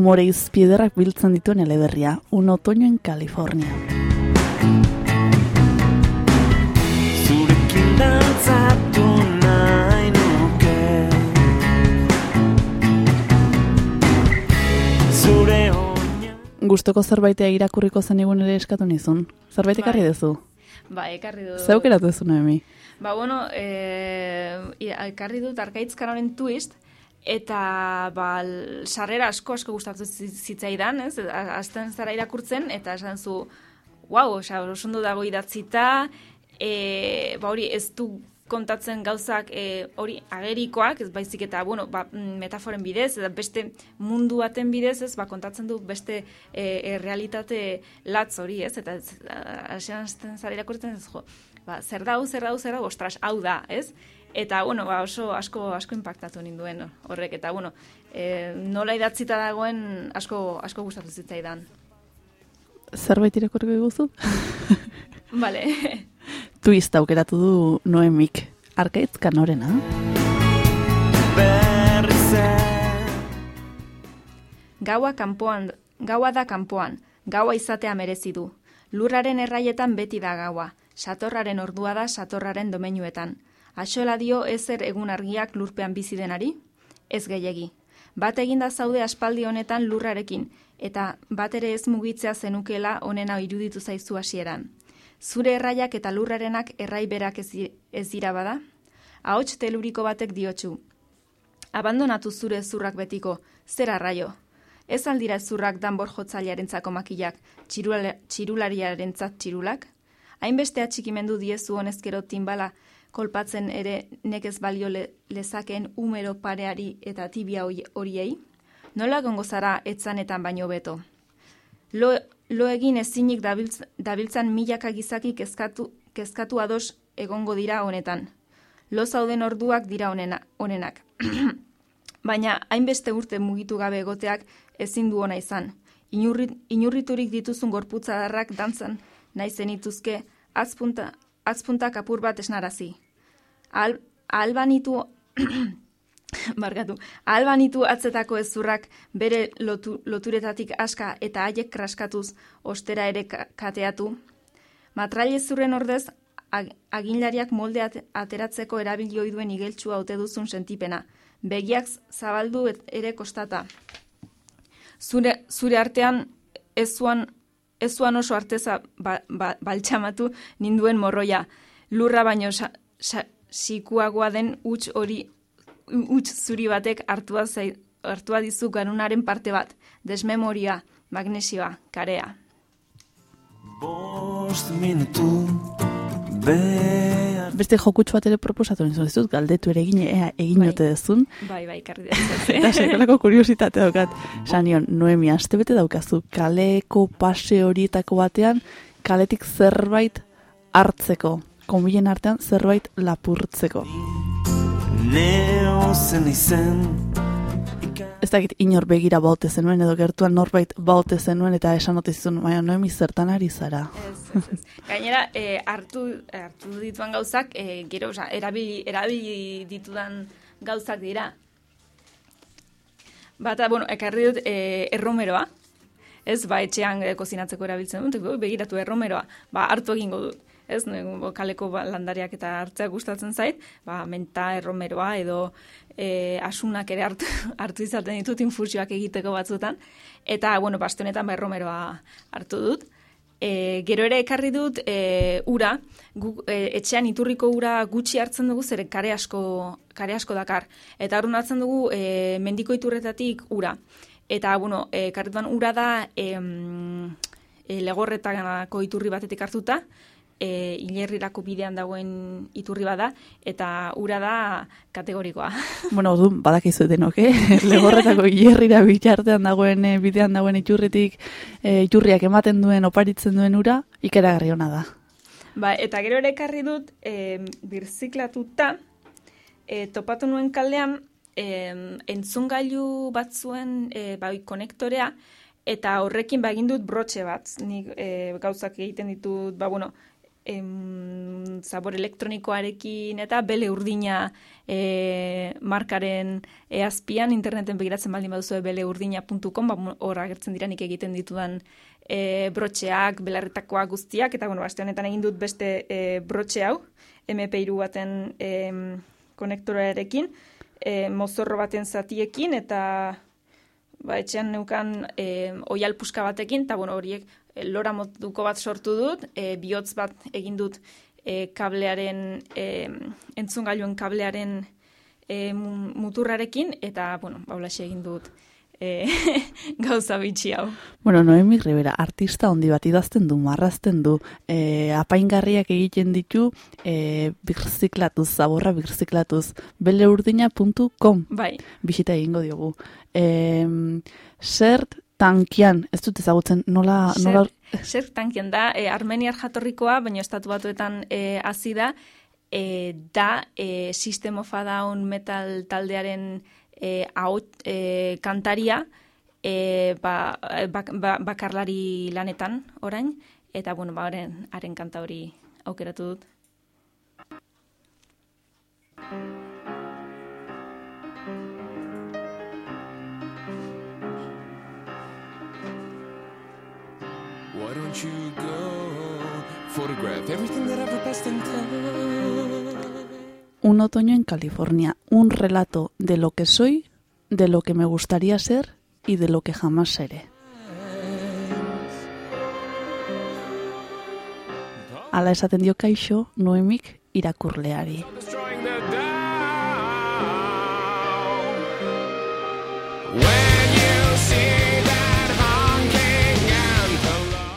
Umore izpiederrak biltzen dituen eleberria, un otoño en California. Zurekin dantzatu nahi nuke Zure oina Gustoko zerbaitea irakurriko zen egun ere eskatu nizun. Zerbait ekarri Bai. duzu. Ba, ekarri du... Zeuk eratu duzu Noemi. Ba, bueno, e, ekarri dut arkaitzkanaren twist, eta ba, sarrera asko asko gustatu zi- zitzaidan, ez? Azten zara irakurtzen, eta esan zu, wow, oza, osondo dago idatzita, e, ba hori ez du kontatzen gauzak e, hori agerikoak, ez baizik eta, bueno, ba, mm, metaforen bidez, eta beste mundu baten bidez, ez, ba, kontatzen du beste e, e, realitate latz hori, ez, eta hasian zara irakurtzen, ez, jo, ba, zer da, hau, zer da, hau, zer da, ostras, hau da, ez? Eta, bueno, ba, oso asko, asko impactatu ninduen horrek, eta, bueno, e, nola idatzita dagoen asko, asko gustatu zitzaidan. Zerbait irakurriko diguzu? Vale. Twist aukeratu du Noemik. Arkaitz kanorena. Gaua kanpoan gaua da kanpoan, gaua izatea merezi du. Lurraren erraietan beti da gaua, satorraren ordua da satorraren domeinuetan. Axola dio ezer egun argiak lurpean bizi denari? Ez gehiegi. Bat eginda zaude aspaldi honetan lurrarekin, eta bat ere ez mugitzea zenukela onena iruditu zaizu hasieran. Zure erraiak eta lurrarenak errai berak ez, di- ez dira bada? Ahots teluriko batek diotsu. Abandonatu zure zurrak betiko, zer arraio? Ez aldira zurrak danbor jotzailearentzako makilak, txirula- txirulariarentzat txirulak? Hainbeste atxikimendu diezu honezkero timbala, kolpatzen ere nekez balio le, lezakeen umero pareari eta tibia horiei? Nola gongo zara etzanetan baino beto? Lo, lo egin ezinik dabiltz, dabiltzan milaka gizaki kezkatu, kezkatu ados egongo dira honetan. Lo zauden orduak dira onena, onenak. Baina hainbeste urte mugitu gabe egoteak ezin du ona izan. Inurrit, inurriturik dituzun gorputzadarrak dantzan nahi zenituzke atzpunta, atzpuntak apur bat esnarazi. Al, albanitu barkatu, albanitu atzetako ezurrak bere lotu, loturetatik aska eta haiek kraskatuz ostera ere ka- kateatu. Matraile zurren ordez, ag, aginlariak molde ate- ateratzeko erabili ohi duen igeltsua ote duzun sentipena. Begiak zabaldu et- ere kostata. Zure, zure artean ez zuan, ez zuan oso arteza ba, ba, baltsamatu ninduen morroia. Lurra baino sa, sa, sikuagoa den huts hori huts zuri batek hartua, zai, hartua dizu garunaren parte bat. Desmemoria, magnesioa, karea. Bost minutu behar Beste jokutsu bat ere proposatu nizun, dut, galdetu ere egin, ea, egin Bai. ote dezun. Bai, bai, karri Eta sekolako kuriositate daukat. Sanion, Noemi, astebete daukazu, kaleko pase horietako batean, kaletik zerbait hartzeko. Konbilen artean zerbait lapurtzeko. Neo zen izen Ez dakit inor begira baute zenuen, edo gertuan norbait baute zenuen, eta esan ote zizun, baina Noemi zertan ari zara. Ez, ez, ez. Gainera, e, hartu, hartu dituan gauzak, e, gero, oza, erabili, erabili ditudan gauzak dira. Bata, bueno, ekarri dut e, erromeroa. Ez, ba, etxean e, kozinatzeko erabiltzen dut, "Ui, begiratu erromeroa, ba, hartu egingo dut. Ez, kaleko ba, landariak eta hartzea gustatzen zait, ba, menta erromeroa edo e, asunak ere hartu, hartu izaten ditut infusioak egiteko batzutan. Eta, bueno, baste honetan ba, erromeroa hartu dut. E, gero ere ekarri dut e, ura, gu, e, etxean iturriko ura gutxi hartzen dugu zer kare asko, kare asko dakar. Eta hor hartzen dugu e, mendiko iturretatik ura. Eta, bueno, e, ekarri duan ura da em, e, legorretako iturri batetik hartuta, e, hilerrirako bidean dagoen iturri bada, eta ura da kategorikoa. Bueno, du, badakizu denok, eh? Legorretako hierrira bitartean dagoen, eh, bidean dagoen iturritik, eh, iturriak ematen duen, oparitzen duen ura, ikeragarri ona da. Ba, eta gero ere ekarri dut, e, birziklatuta, e, topatu nuen kaldean, e, entzungailu batzuen e, bai, konektorea, eta horrekin ba, egin dut brotxe bat, nik e, gauzak egiten ditut, ba, bueno, em, zabor elektronikoarekin eta bele urdina e, markaren e, interneten begiratzen baldin baduzu beleurdina.com, ba, hor agertzen dira nik egiten ditudan e, brotxeak, belarritakoak guztiak, eta bueno, baste honetan egin dut beste e, brotxe hau, MP3 baten e, konektorarekin, e, mozorro baten zatiekin, eta ba, etxean neukan e, oial puska batekin, eta bueno, horiek lora motuko bat sortu dut, e, bihotz bat egin dut e, kablearen, e, entzungailuen kablearen e, mu- muturrarekin, eta, bueno, baulaxe egin dut e, gauza bitxi hau. Bueno, Noemi Rivera, artista handi bat idazten du, marrazten du, e, apaingarriak egiten ditu, e, birziklatuz, zaborra birziklatuz, beleurdina.com, Bai, bisita egingo diogu. E, zert tankian, ez dut ezagutzen, nola, nola, Zer, zer tankian da, e, armeniar jatorrikoa, baina estatu batuetan e, hasi da, e, da e, System of a Down metal taldearen e, ahot, e, kantaria, e, ba, bak, ba, bakarlari lanetan orain, eta bueno, ba, haren, haren kanta hori aukeratu dut. Why don't you go photograph everything that ever passed in time? Un otoño en California, un relato de lo que soy, de lo que me gustaría ser y de lo que jamás seré. Ala esaten dio kaixo Noemik irakurleari. When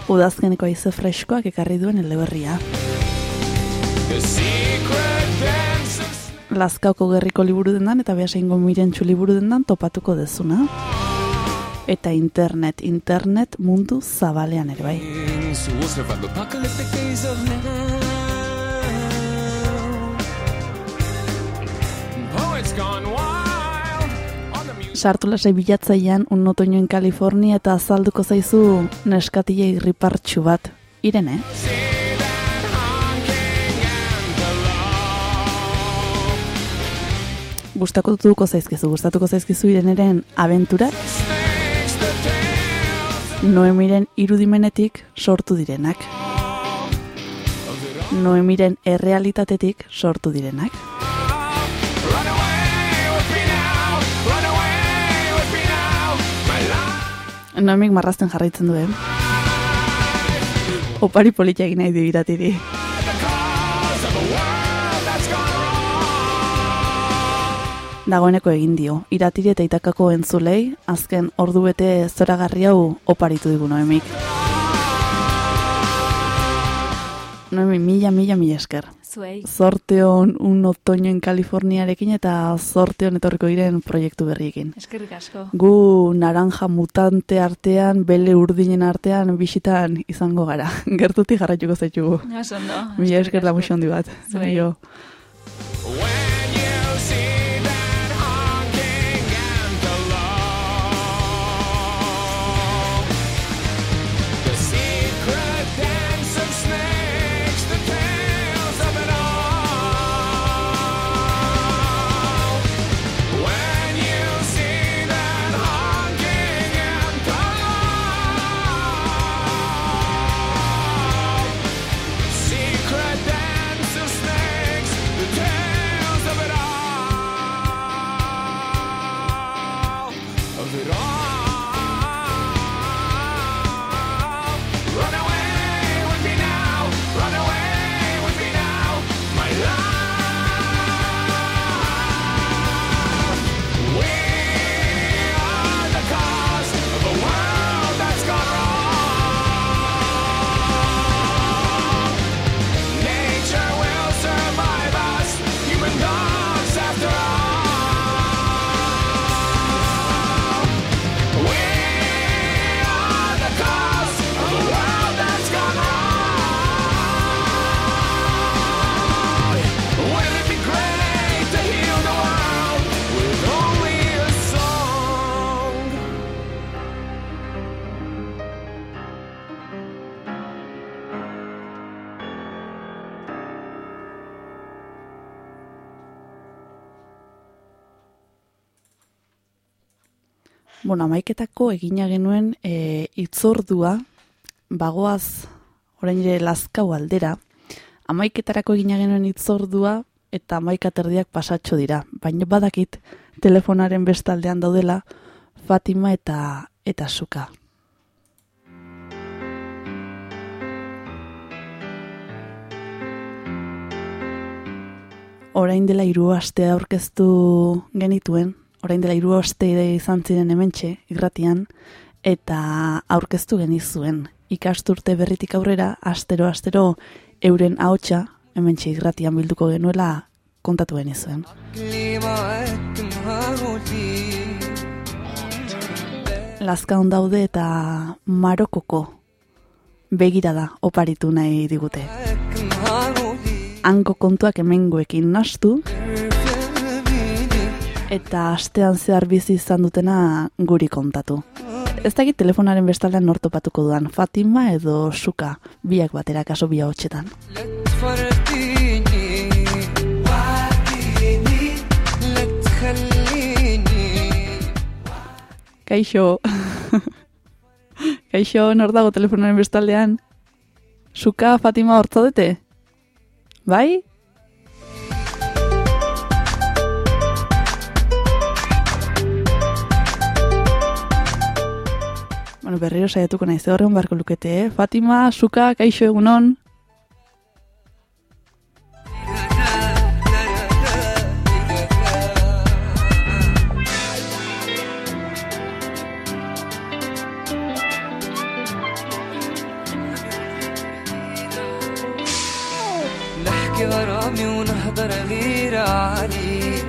Udazkeneko haize freskoak ekarri duen eleberria. Lazkauko gerriko liburu dendan eta behaseingo mirentxu liburu dendan topatuko dezuna. Eta internet, internet mundu zabalean ere bai. Poets gone wild. Sartu lasai bilatzaian un otoño en California eta azalduko zaizu neskatile irripartxu bat. Irene, antelope. gustatuko zaizkizu, gustatuko zaizkizu Ireneren abenturak, Noemiren irudimenetik sortu direnak. Noemiren errealitatetik sortu direnak. Noemik marrazten jarraitzen duen. Opari politia egin nahi du iratiri. The cause of a world that's gone wrong. Dagoeneko egin dio, iratiri eta itakako entzulei, azken ordu bete zoragarri hau oparitu digu Noemik. Noemi, mila, mila, mila esker. Zuei. Zorte hon un otoño en Kaliforniarekin eta zorte hon etorriko diren proiektu berriekin. Eskerrik asko. Gu naranja mutante artean, bele urdinen artean, bisitan izango gara. Gertutik jarraituko zaitugu. Oso ondo. Mila esker da handi bat. Zuei. Jo. Amaiketako egina genuen e, itzordua, bagoaz orain ere lazkau aldera, amaiketarako egina genuen itzordua eta amaikaterdiak pasatxo dira. Baina badakit telefonaren bestaldean daudela Fatima eta eta Suka. Orain dela hiru aste aurkeztu genituen, orain dela hiru aste izan ziren hementxe irratian eta aurkeztu genizuen. Ikasturte berritik aurrera astero astero euren ahotsa hementxe irratian bilduko genuela kontatu genizuen. Lazkaun daude eta Marokoko begirada oparitu nahi digute. Hango kontuak hemengoekin nastu eta astean zehar bizi izan dutena guri kontatu. Ez dakit telefonaren bestaldean nortopatuko dudan, Fatima edo Suka, biak batera kaso bi hotxetan. Kaixo. Kaixo, nor dago telefonoaren bestaldean? Suka, Fatima hortzaudete? Bai? Bueno, berriro saiatuko naiz, eh, horren barko lukete, eh? Fatima, Suka, kaixo egunon? نحكي غرامي ونهضر غير عليك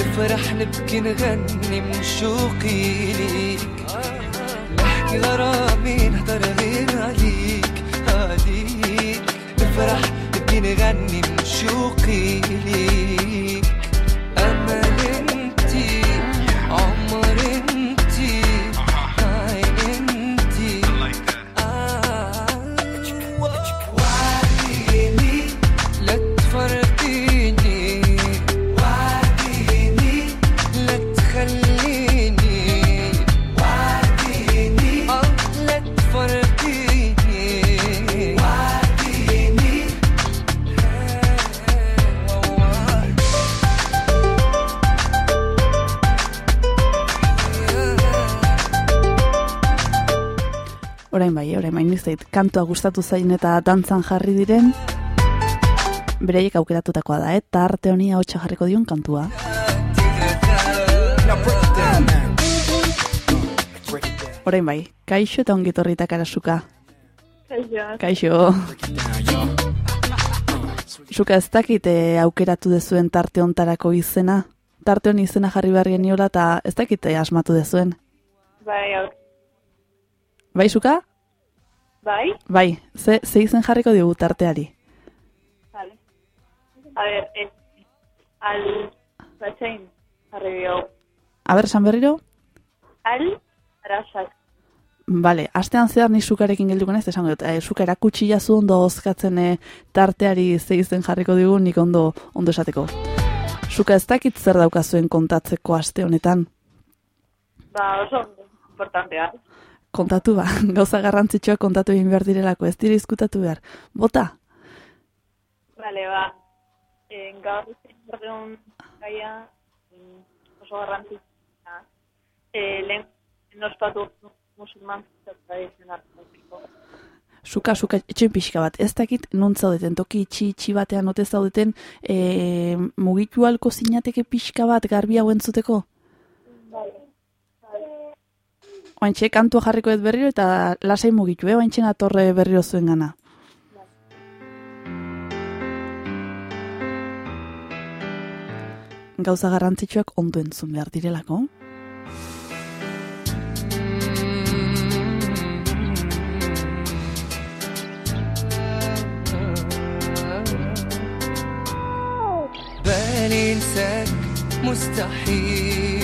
نفرح نبكي نغني من شوقي ليك غرام مين هضر غير عليك عليك. الفرح بدي نغني من شوقي. ليك Orain bai, orain bai, nizait, kantua gustatu zain eta dantzan jarri diren, bereiek aukeratutakoa da, eh? eta arte honi hau jarriko dion kantua. Orain bai, kaixo eta ongitorritak arasuka. Kaixo. Suka ez dakit eh, aukeratu dezuen tarte hontarako izena. Tarte honi izena jarri behar geniola eta ez dakit eh, asmatu dezuen. Bai, hau. Bai, Suka? Bai, Bai, ze, ze izen jarriko diogu tarteari. vale. A ver, eh, al batxain jarri. A ber, san berriro? Al arasak. Bale, astean zehar ni sukarekin gelduko naiz, esango dut, e, suka erakutsi jazu ondo ozkatzen e, tarteari ze izen jarriko digu nik ondo ondo esateko. Suka ez dakit zer daukazuen kontatzeko aste honetan. Ba, oso importantea. Kontatu ba, gauza garrantzitsua kontatu egin behar direlako, ez dira izkutatu behar. Bota, Vale, ba. Eh, gaur izan berreun gaia mm, oso garrantzitsua. Eh, lehen ospatu musulman tradizional. suka, suka, etxoin pixka bat, ez dakit non zaudeten, toki itxi itxi batean ote zaudeten, e, mugitu alko zinateke pixka bat garbi hau entzuteko? Oaintxe, kantua jarriko ez berriro eta lasai mugitu, eh? Oaintxe natorre berriro zuen gana. Gauza garrantzitsuak ondo entzun behar direlako. بالي انساك مستحيل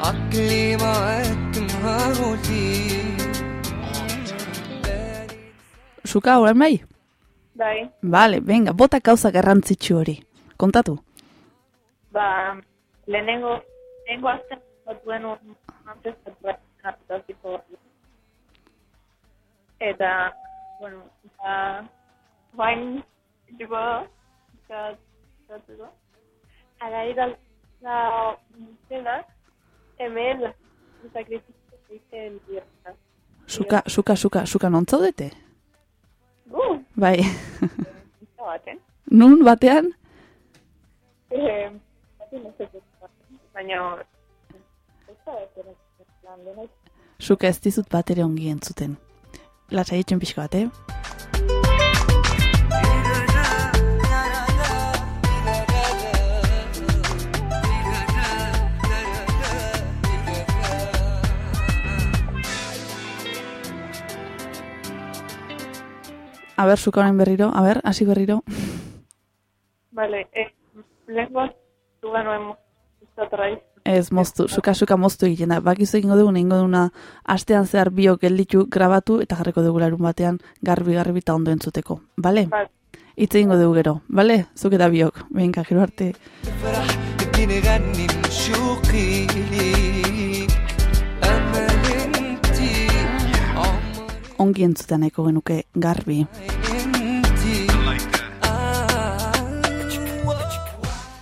عقلي معاك نهار وليل Suka, orain bai? Bai, Bale, venga, bota gauza garrantzitsu hori. Kontatu. ba, lehenengo, lehenengo azten batuen un antes hartaziko Eta, bueno, ba, bain, tipo, zatuko, ala ir al, la, zela, hemen, sakrifizio egiten dira. Suka, suka, suka, suka non zaudete? Gu, Bai. baten. Nun batean? Eh, baina, Suka ez dizut bat ere ongi entzuten. Lasai etxen pixka bat, eh? A ber, suka orain berriro, a ber, hasi berriro. Vale, eh, lehenko zuga noen izatraiz. Ez moztu, suka suka moztu egiten da. Bakizu egingo dugu, egingo duguna astean zehar biok gelditu grabatu eta jarriko dugu larun batean garbi garbi eta ondo entzuteko. Bale? Vale. Itz egingo dugu gero, bale? Zuk eta biok. Benga, gero arte. ongi entzuta nahiko genuke garbi.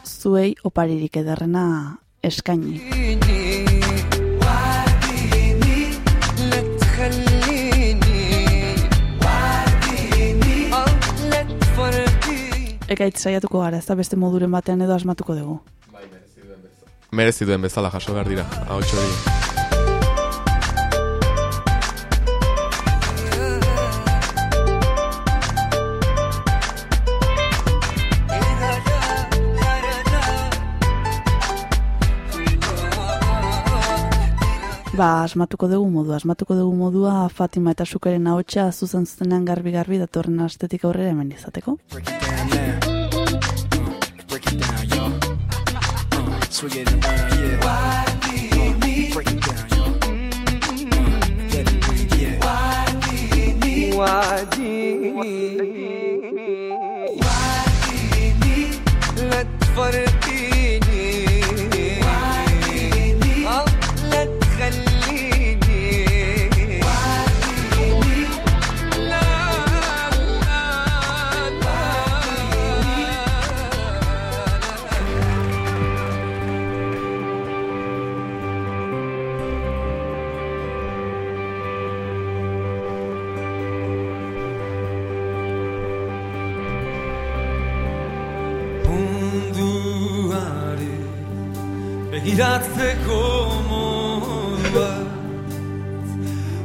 Zuei oparirik ederrena eskaini. Ekaitz saiatuko gara, ez da beste moduren batean edo asmatuko dugu. Bai, merezi duen bezala. Merezi duen bezala jaso behar dira, hau txori. Ba, asmatuko dugu modua, asmatuko dugu modua Fatima eta Sukeren ahotsa zuzen zuzenean garbi-garbi datorren astetik aurrera hemen izateko. Why do you? Why do you need? Let's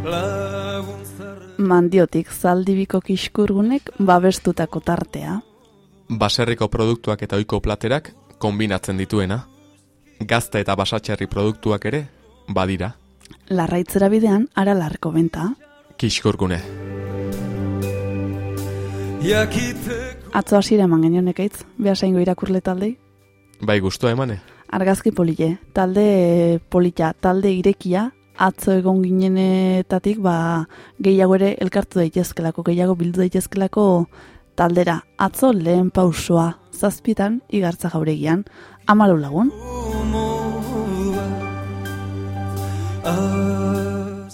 laguntzar Mandiotik zaldibiko kiskurgunek babestutako tartea. Baserriko produktuak eta ohiko platerak kombinatzen dituena. Gazta eta basatxerri produktuak ere badira. Larraitzera bidean, ara larko benta. Kiskurgune. Atzo hasiera eman genion ekaitz, behasaingo irakurle taldei. Bai gustua emane. Argazki polile, talde polita, talde irekia, atzo egon ginenetatik, ba, gehiago ere elkartu daitezkelako, gehiago bildu daitezkelako taldera. Atzo lehen pausoa, zazpitan, igartza jauregian, amalau lagun.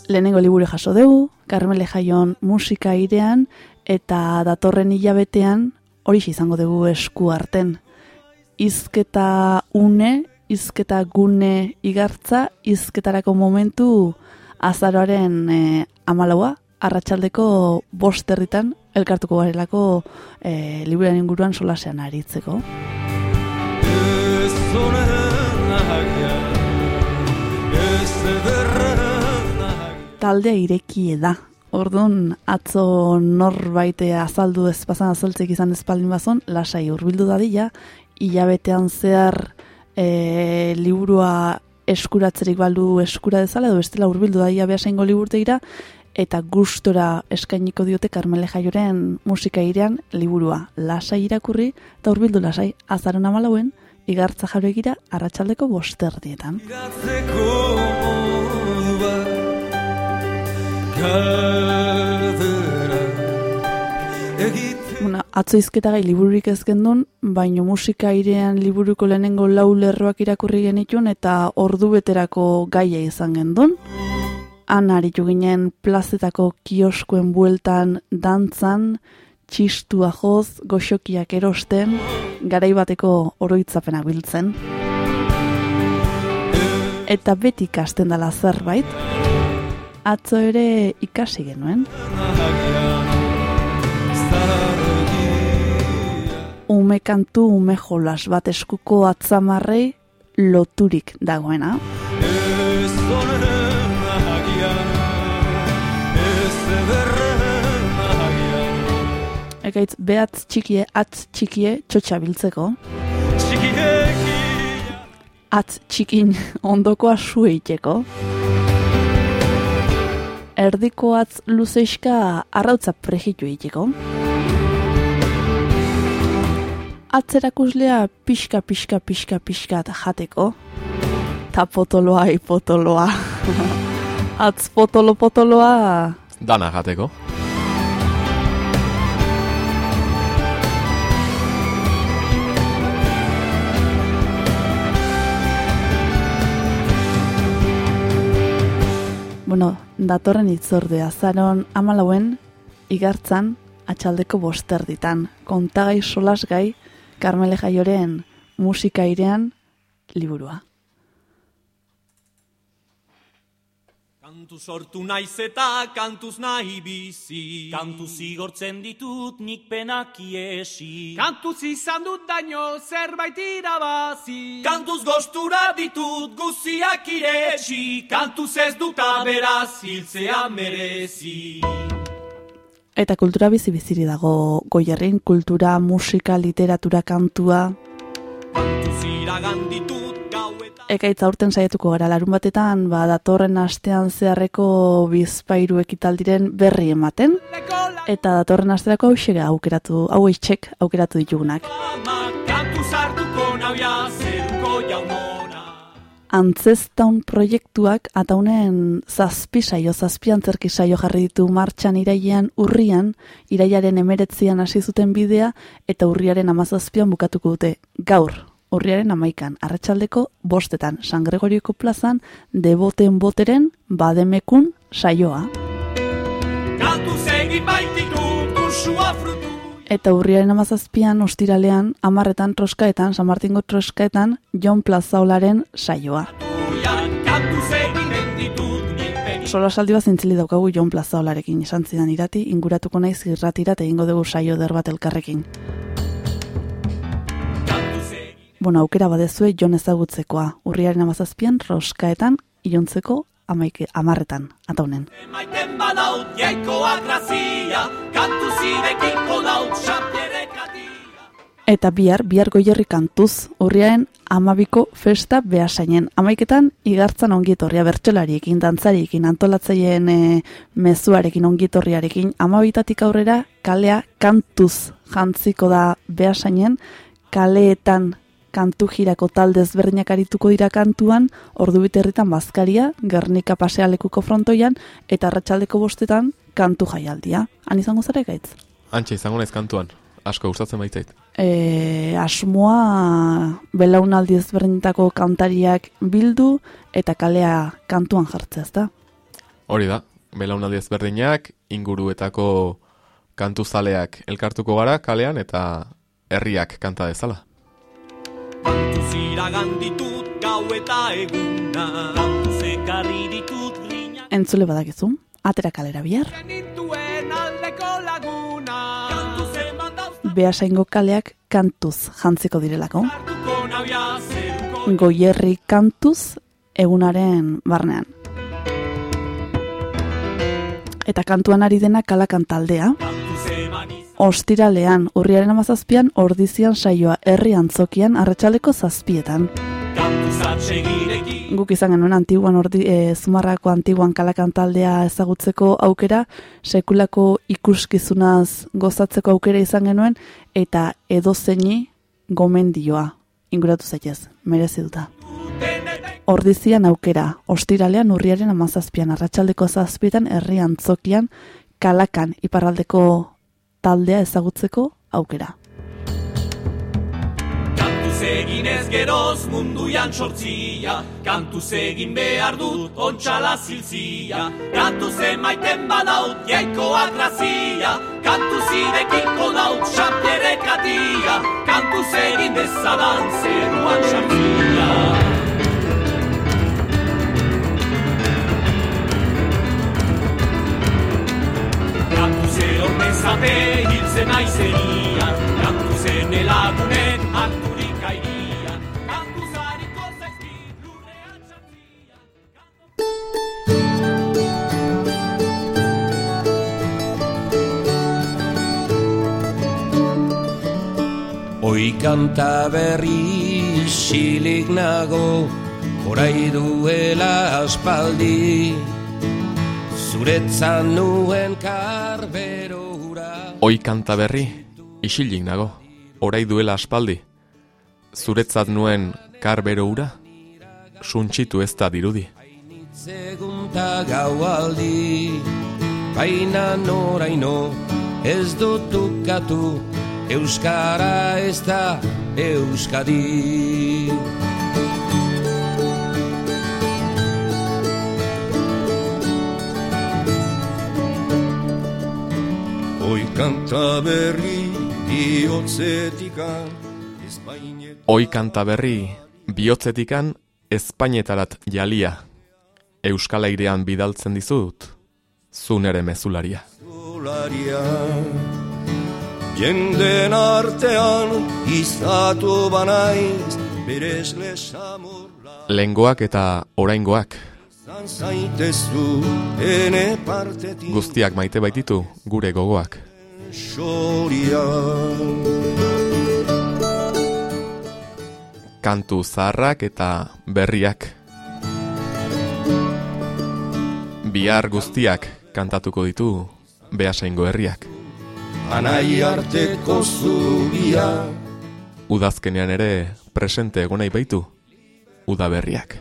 Lehenengo liburu jaso dugu, Carmele Jaion musika irean, eta datorren hilabetean hori izango dugu esku arten. Izketa une, izketa gune igartza, izketarako momentu azaroaren e, amalaua, arratsaldeko bost herritan elkartuko garelako e, liburuan inguruan solasean aritzeko. Taldea irekie da. Orduan atzo norbait azaldu ez pasan azaltzek izan espaldin bazon, lasai hurbildu dadila, hilabetean zehar e, liburua eskuratzerik baldu eskura dezala, edo bestela hurbildu dadila behasaingo liburtegira, eta gustora eskainiko diote Carmele Jaioren musika irean liburua lasai irakurri, eta hurbildu lasai azaron amalauen, igartza jauregira arratsaldeko bosterdietan. Galdera Egite Bueno, atzo izketa gai libururik ez gendun, baino musika irean liburuko lehenengo lau lerroak irakurri genitun eta ordu beterako gaia izan gendun. Han aritu ginen plazetako kioskoen bueltan dantzan, txistua joz, goxokiak erosten, garaibateko oroitzapenak biltzen. Eta beti ikasten dela zerbait, atzo ere ikasi genuen. Ume kantu ume jolas bat eskuko atzamarrei loturik dagoena. Ez Ez ederren Ekaitz, behatz txikie, atz txikie, txotxa biltzeko. Txikieki Atz txikin ondokoa sueiteko. Erdiko atz luzeiska arrautza prejitu egiteko. Atzerakuslea pixka, pixka, pixka, pixka eta jateko. Ta potoloa, ipotoloa. Atz potolo, potoloa, Dana jateko. Bueno, datorren itzorde azaron amalauen, igartzan, atxaldeko bosterditan, kontagai solasgai, Karmele Jaioren musika irean liburua. Kantu sortu naiz eta kantuz nahi bizi. Kantuz igortzen ditut nik penak iesi. Kantuz izan dut daño zerbait irabazi. Kantuz gostura ditut guziak iretsi Kantuz ez dut beraz hiltzea merezi Eta kultura bizi biziri dago goierrin, kultura, musika, literatura, kantua. Kantuz iragan ditut gau eta Ekaitz aurten saietuko gara larun batetan, ba, datorren astean zeharreko bizpairu ekitaldiren berri ematen. Eta datorren asterako hau aukeratu, hau txek aukeratu ditugunak. ama Antzestaun proiektuak ataunen zazpi saio, zazpi antzerki saio jarri ditu martxan irailean urrian, iraiaren emeretzian hasi zuten bidea, eta urriaren amazazpian bukatuko dute. Gaur, urriaren amaikan, arratsaldeko bostetan, San Gregorioko plazan, deboten boteren, bademekun saioa. Kantuz egin baititut usua frutu Eta urriaren amazazpian, ostiralean, amarretan troskaetan, San Martingo troskaetan, Jon Plazaolaren saioa. Sola saldi bat zintzili daukagu Jon Plazaolarekin esan zidan irati, inguratuko naiz irratirat egingo dugu saio der bat elkarrekin. Bueno, aukera badezue Jon ezagutzekoa, urriaren amazazpian, roskaetan, ilontzeko amaike, amarretan, ataunen. Maiten badaut jaikoak grazia Kantuz irekiko daut xapierekatia Eta bihar, bihar goierri kantuz, urriaren amabiko festa behasainen. Amaiketan, igartzan ongietorria bertxolariekin, dantzariekin, antolatzaileen e, mezuarekin, ongietorriarekin. Amabitatik aurrera, kalea kantuz jantziko da behasainen, kaleetan kantu jirako talde ezberdinak arituko dira kantuan, ordu biterritan bazkaria, Gernika pasealekuko frontoian, eta arratsaldeko bostetan kantu jaialdia. Han izango zara gaitz? Antxe izango naiz kantuan. Asko gustatzen baitzait. e, asmoa belaunaldi ezberdinetako kantariak bildu eta kalea kantuan jartzea, ezta? Hori da, belaunaldi ezberdinak, inguruetako kantuzaleak elkartuko gara kalean eta herriak kanta dezala. Kantuz iragan ditut gau eta eguna Kantuz ekarri ditut Entzule badakizu, atera kalera bihar, behasaingo kaleak kantuz jantziko direlako. Goierri kantuz egunaren barnean. Eta kantuan ari dena kalakan taldea, Kantuz eman izan ostiralean, urriaren amazazpian, ordizian saioa herri antzokian, arratsaleko zazpietan. Guk izan genuen antiguan ordi, e, zumarrako antiguan kalakan taldea ezagutzeko aukera, sekulako ikuskizunaz gozatzeko aukera izan genuen, eta edozeini gomendioa. Inguratu zaitez, merezi duta. Ordizian aukera, ostiralean urriaren amazazpian, arratsaldeko zazpietan, herri antzokian, kalakan iparraldeko taldea ezagutzeko aukera. Egin ez geroz munduan sortzia. Kantuz egin behar dut ontxala zilzia Kantuz emaiten badaut jaikoak grazia Kantuz irekiko daut xapierekatia Kantuz egin dezadan zeruan sartzia. Kantuze hormezate hiltzen aizerian Kantuzen elagunek harturik airian Oi kanta berri isilik nago Horai duela aspaldi Zuretzan nuen karbero hura Oi kanta berri, isilik nago, orai duela aspaldi. Zuretzat nuen karbero ura, suntsitu ez da dirudi. Segunta gaualdi Baina noraino ez dut ukatu Euskara ez da Euskadi. Oi kanta berri Iotzetikan Oi kanta berri Biotzetikan Espainetarat jalia. Euskalairean bidaltzen dizut Zunere mezularia. Zularia. Jenden artean izatu banaiz Beresle samurla Lengoak eta oraingoak, zaitezu ene partetik guztiak maite baititu gure gogoak. Xoria Kantu zaharrak eta berriak. Bihar guztiak kantatuko ditu behasaingo herriak. Anai arteko zubia Udazkenean ere presente egonai baitu, udaberriak.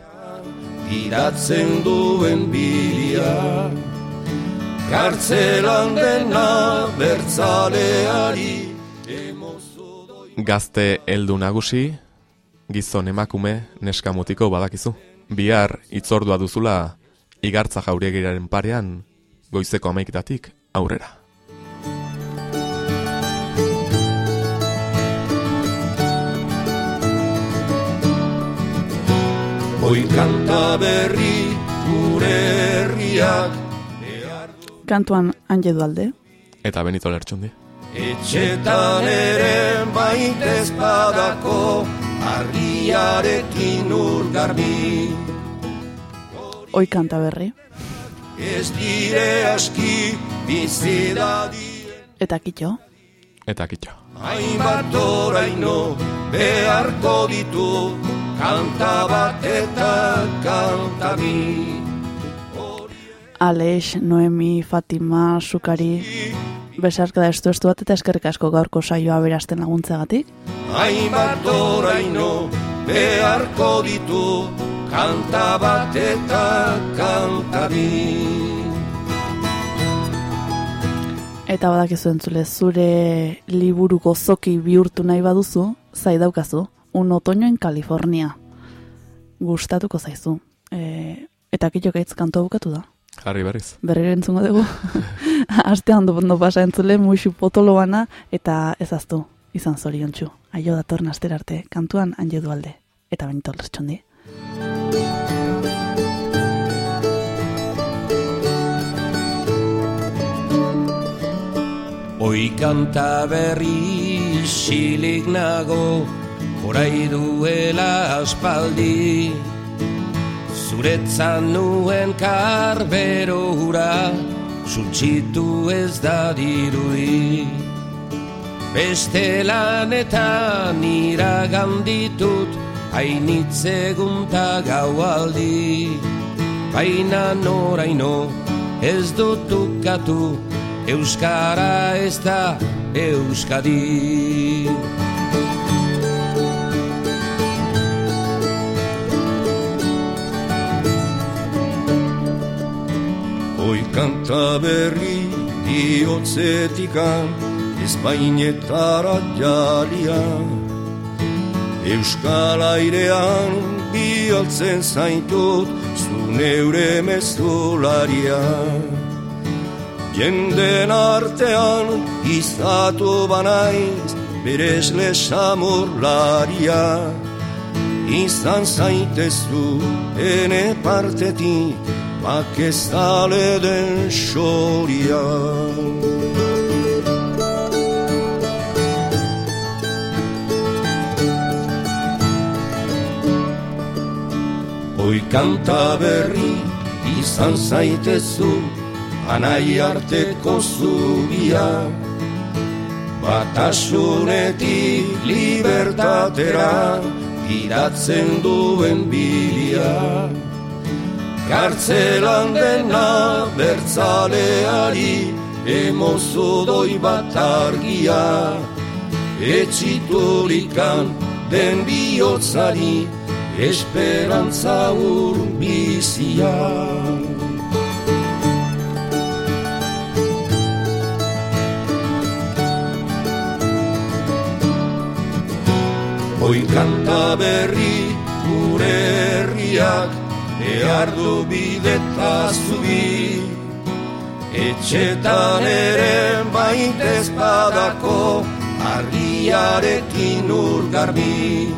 Iratzen duen bilia Kartzelan dena bertzaleari Gazte heldu nagusi, gizon emakume neskamutiko badakizu. Bihar itzordua duzula igartza jauregiraren parean goizeko amaiketatik aurrera. Oi kanta berri gure herriak Kantuan du alde. Eta benito lertxundi. Etxetan ere baita espadako Argiarekin ur garbi Oi kanta berri. Ez dire aski bizi dadi Eta kitxo. Eta kitxo. Hainbat oraino beharko ditu Kanta bat eta kanta bi Aleix, Noemi, Fatima, Sukari... Besarka da estu estu bat eta eskerrik asko gaurko saioa berasten laguntzeagatik. Hainbat oraino beharko ditu Kanta bat eta kanta bi Eta badakizu entzule, zure liburu gozoki bihurtu nahi baduzu, zai daukazu, un otoño en California. Gustatuko zaizu. E, eta kitxo gaitz kantua bukatu da. Jarri berriz. Berriro entzungo dugu. Aste ondo ondo pasa entzule, muixu potolo bana, eta ezaztu, izan zoriontsu. Aio datorren astera arte, kantuan anje du alde. Eta benito lertxondi. Oi kanta berri silik nago Horai duela aspaldi Zuretzan nuen karbero hura Suntxitu ez da dirudi. Beste lanetan iragan ditut Hainitzegunta gaualdi. Baina noraino ez dut ukatu Euskara ez da Euskadi Oi kanta berri diotzetikan Espainetara jalia Euskal airean bialtzen zaitut Zu neure mezularia. Jenden artean izatu banaiz Beresle samurlaria. Izan zaitezu ene partetik Bak ez dale den xoria Oi kanta berri izan zaitezu Anai arteko zubia Batasunetik libertatera Iratzen duen bilia Kartzelan dena bertzaleari Emozu doi bat argia. Etxiturikan den bihotzari Esperantza urbizia Oi kanta berri gure herriak behar du bideta zubi etxetan ere baitez badako, argiarekin ur garbi.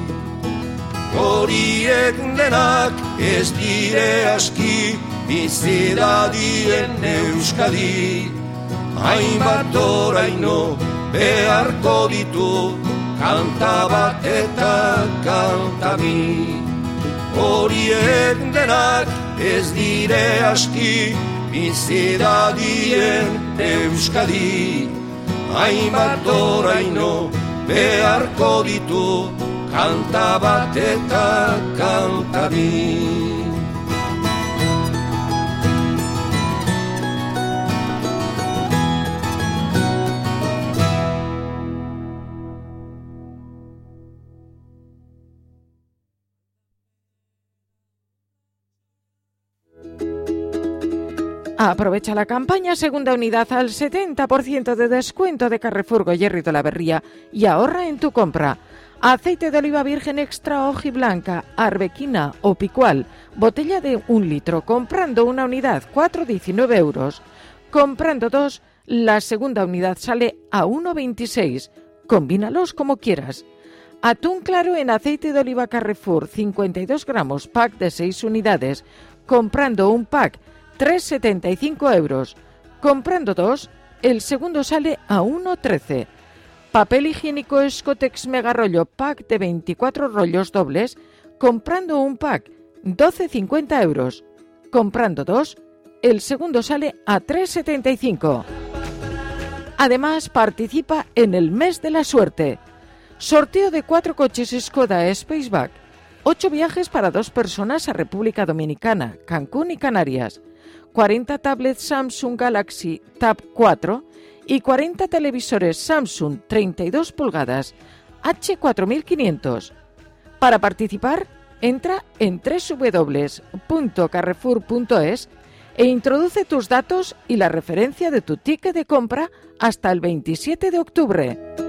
Horiek denak ez dire aski, bizidadien euskadi. Hainbat oraino beharko ditu, kanta bat eta kanta bi. Horiek denak ez dire aski, bizidadien euskadi. Hainbat oraino beharko ditu, kanta bat eta kanta bi. Aprovecha la campaña segunda unidad al 70% de descuento de Carrefour Goyerri de la Berría y ahorra en tu compra. Aceite de oliva virgen extra blanca, arbequina o picual, botella de un litro, comprando una unidad, 4,19 euros. Comprando dos, la segunda unidad sale a 1,26. Combínalos como quieras. Atún claro en aceite de oliva Carrefour, 52 gramos, pack de 6 unidades. Comprando un pack, 3,75 euros. Comprando dos, el segundo sale a 1,13. Papel higiénico Escotex Mega Rollo Pack de 24 rollos dobles. Comprando un pack, 12,50 euros. Comprando dos, el segundo sale a 3,75. Además, participa en el mes de la suerte. Sorteo de cuatro coches Skoda Spaceback. Ocho viajes para dos personas a República Dominicana, Cancún y Canarias. 40 tablets Samsung Galaxy Tab 4 y 40 televisores Samsung 32 pulgadas H4500. Para participar, entra en www.carrefour.es e introduce tus datos y la referencia de tu ticket de compra hasta el 27 de octubre.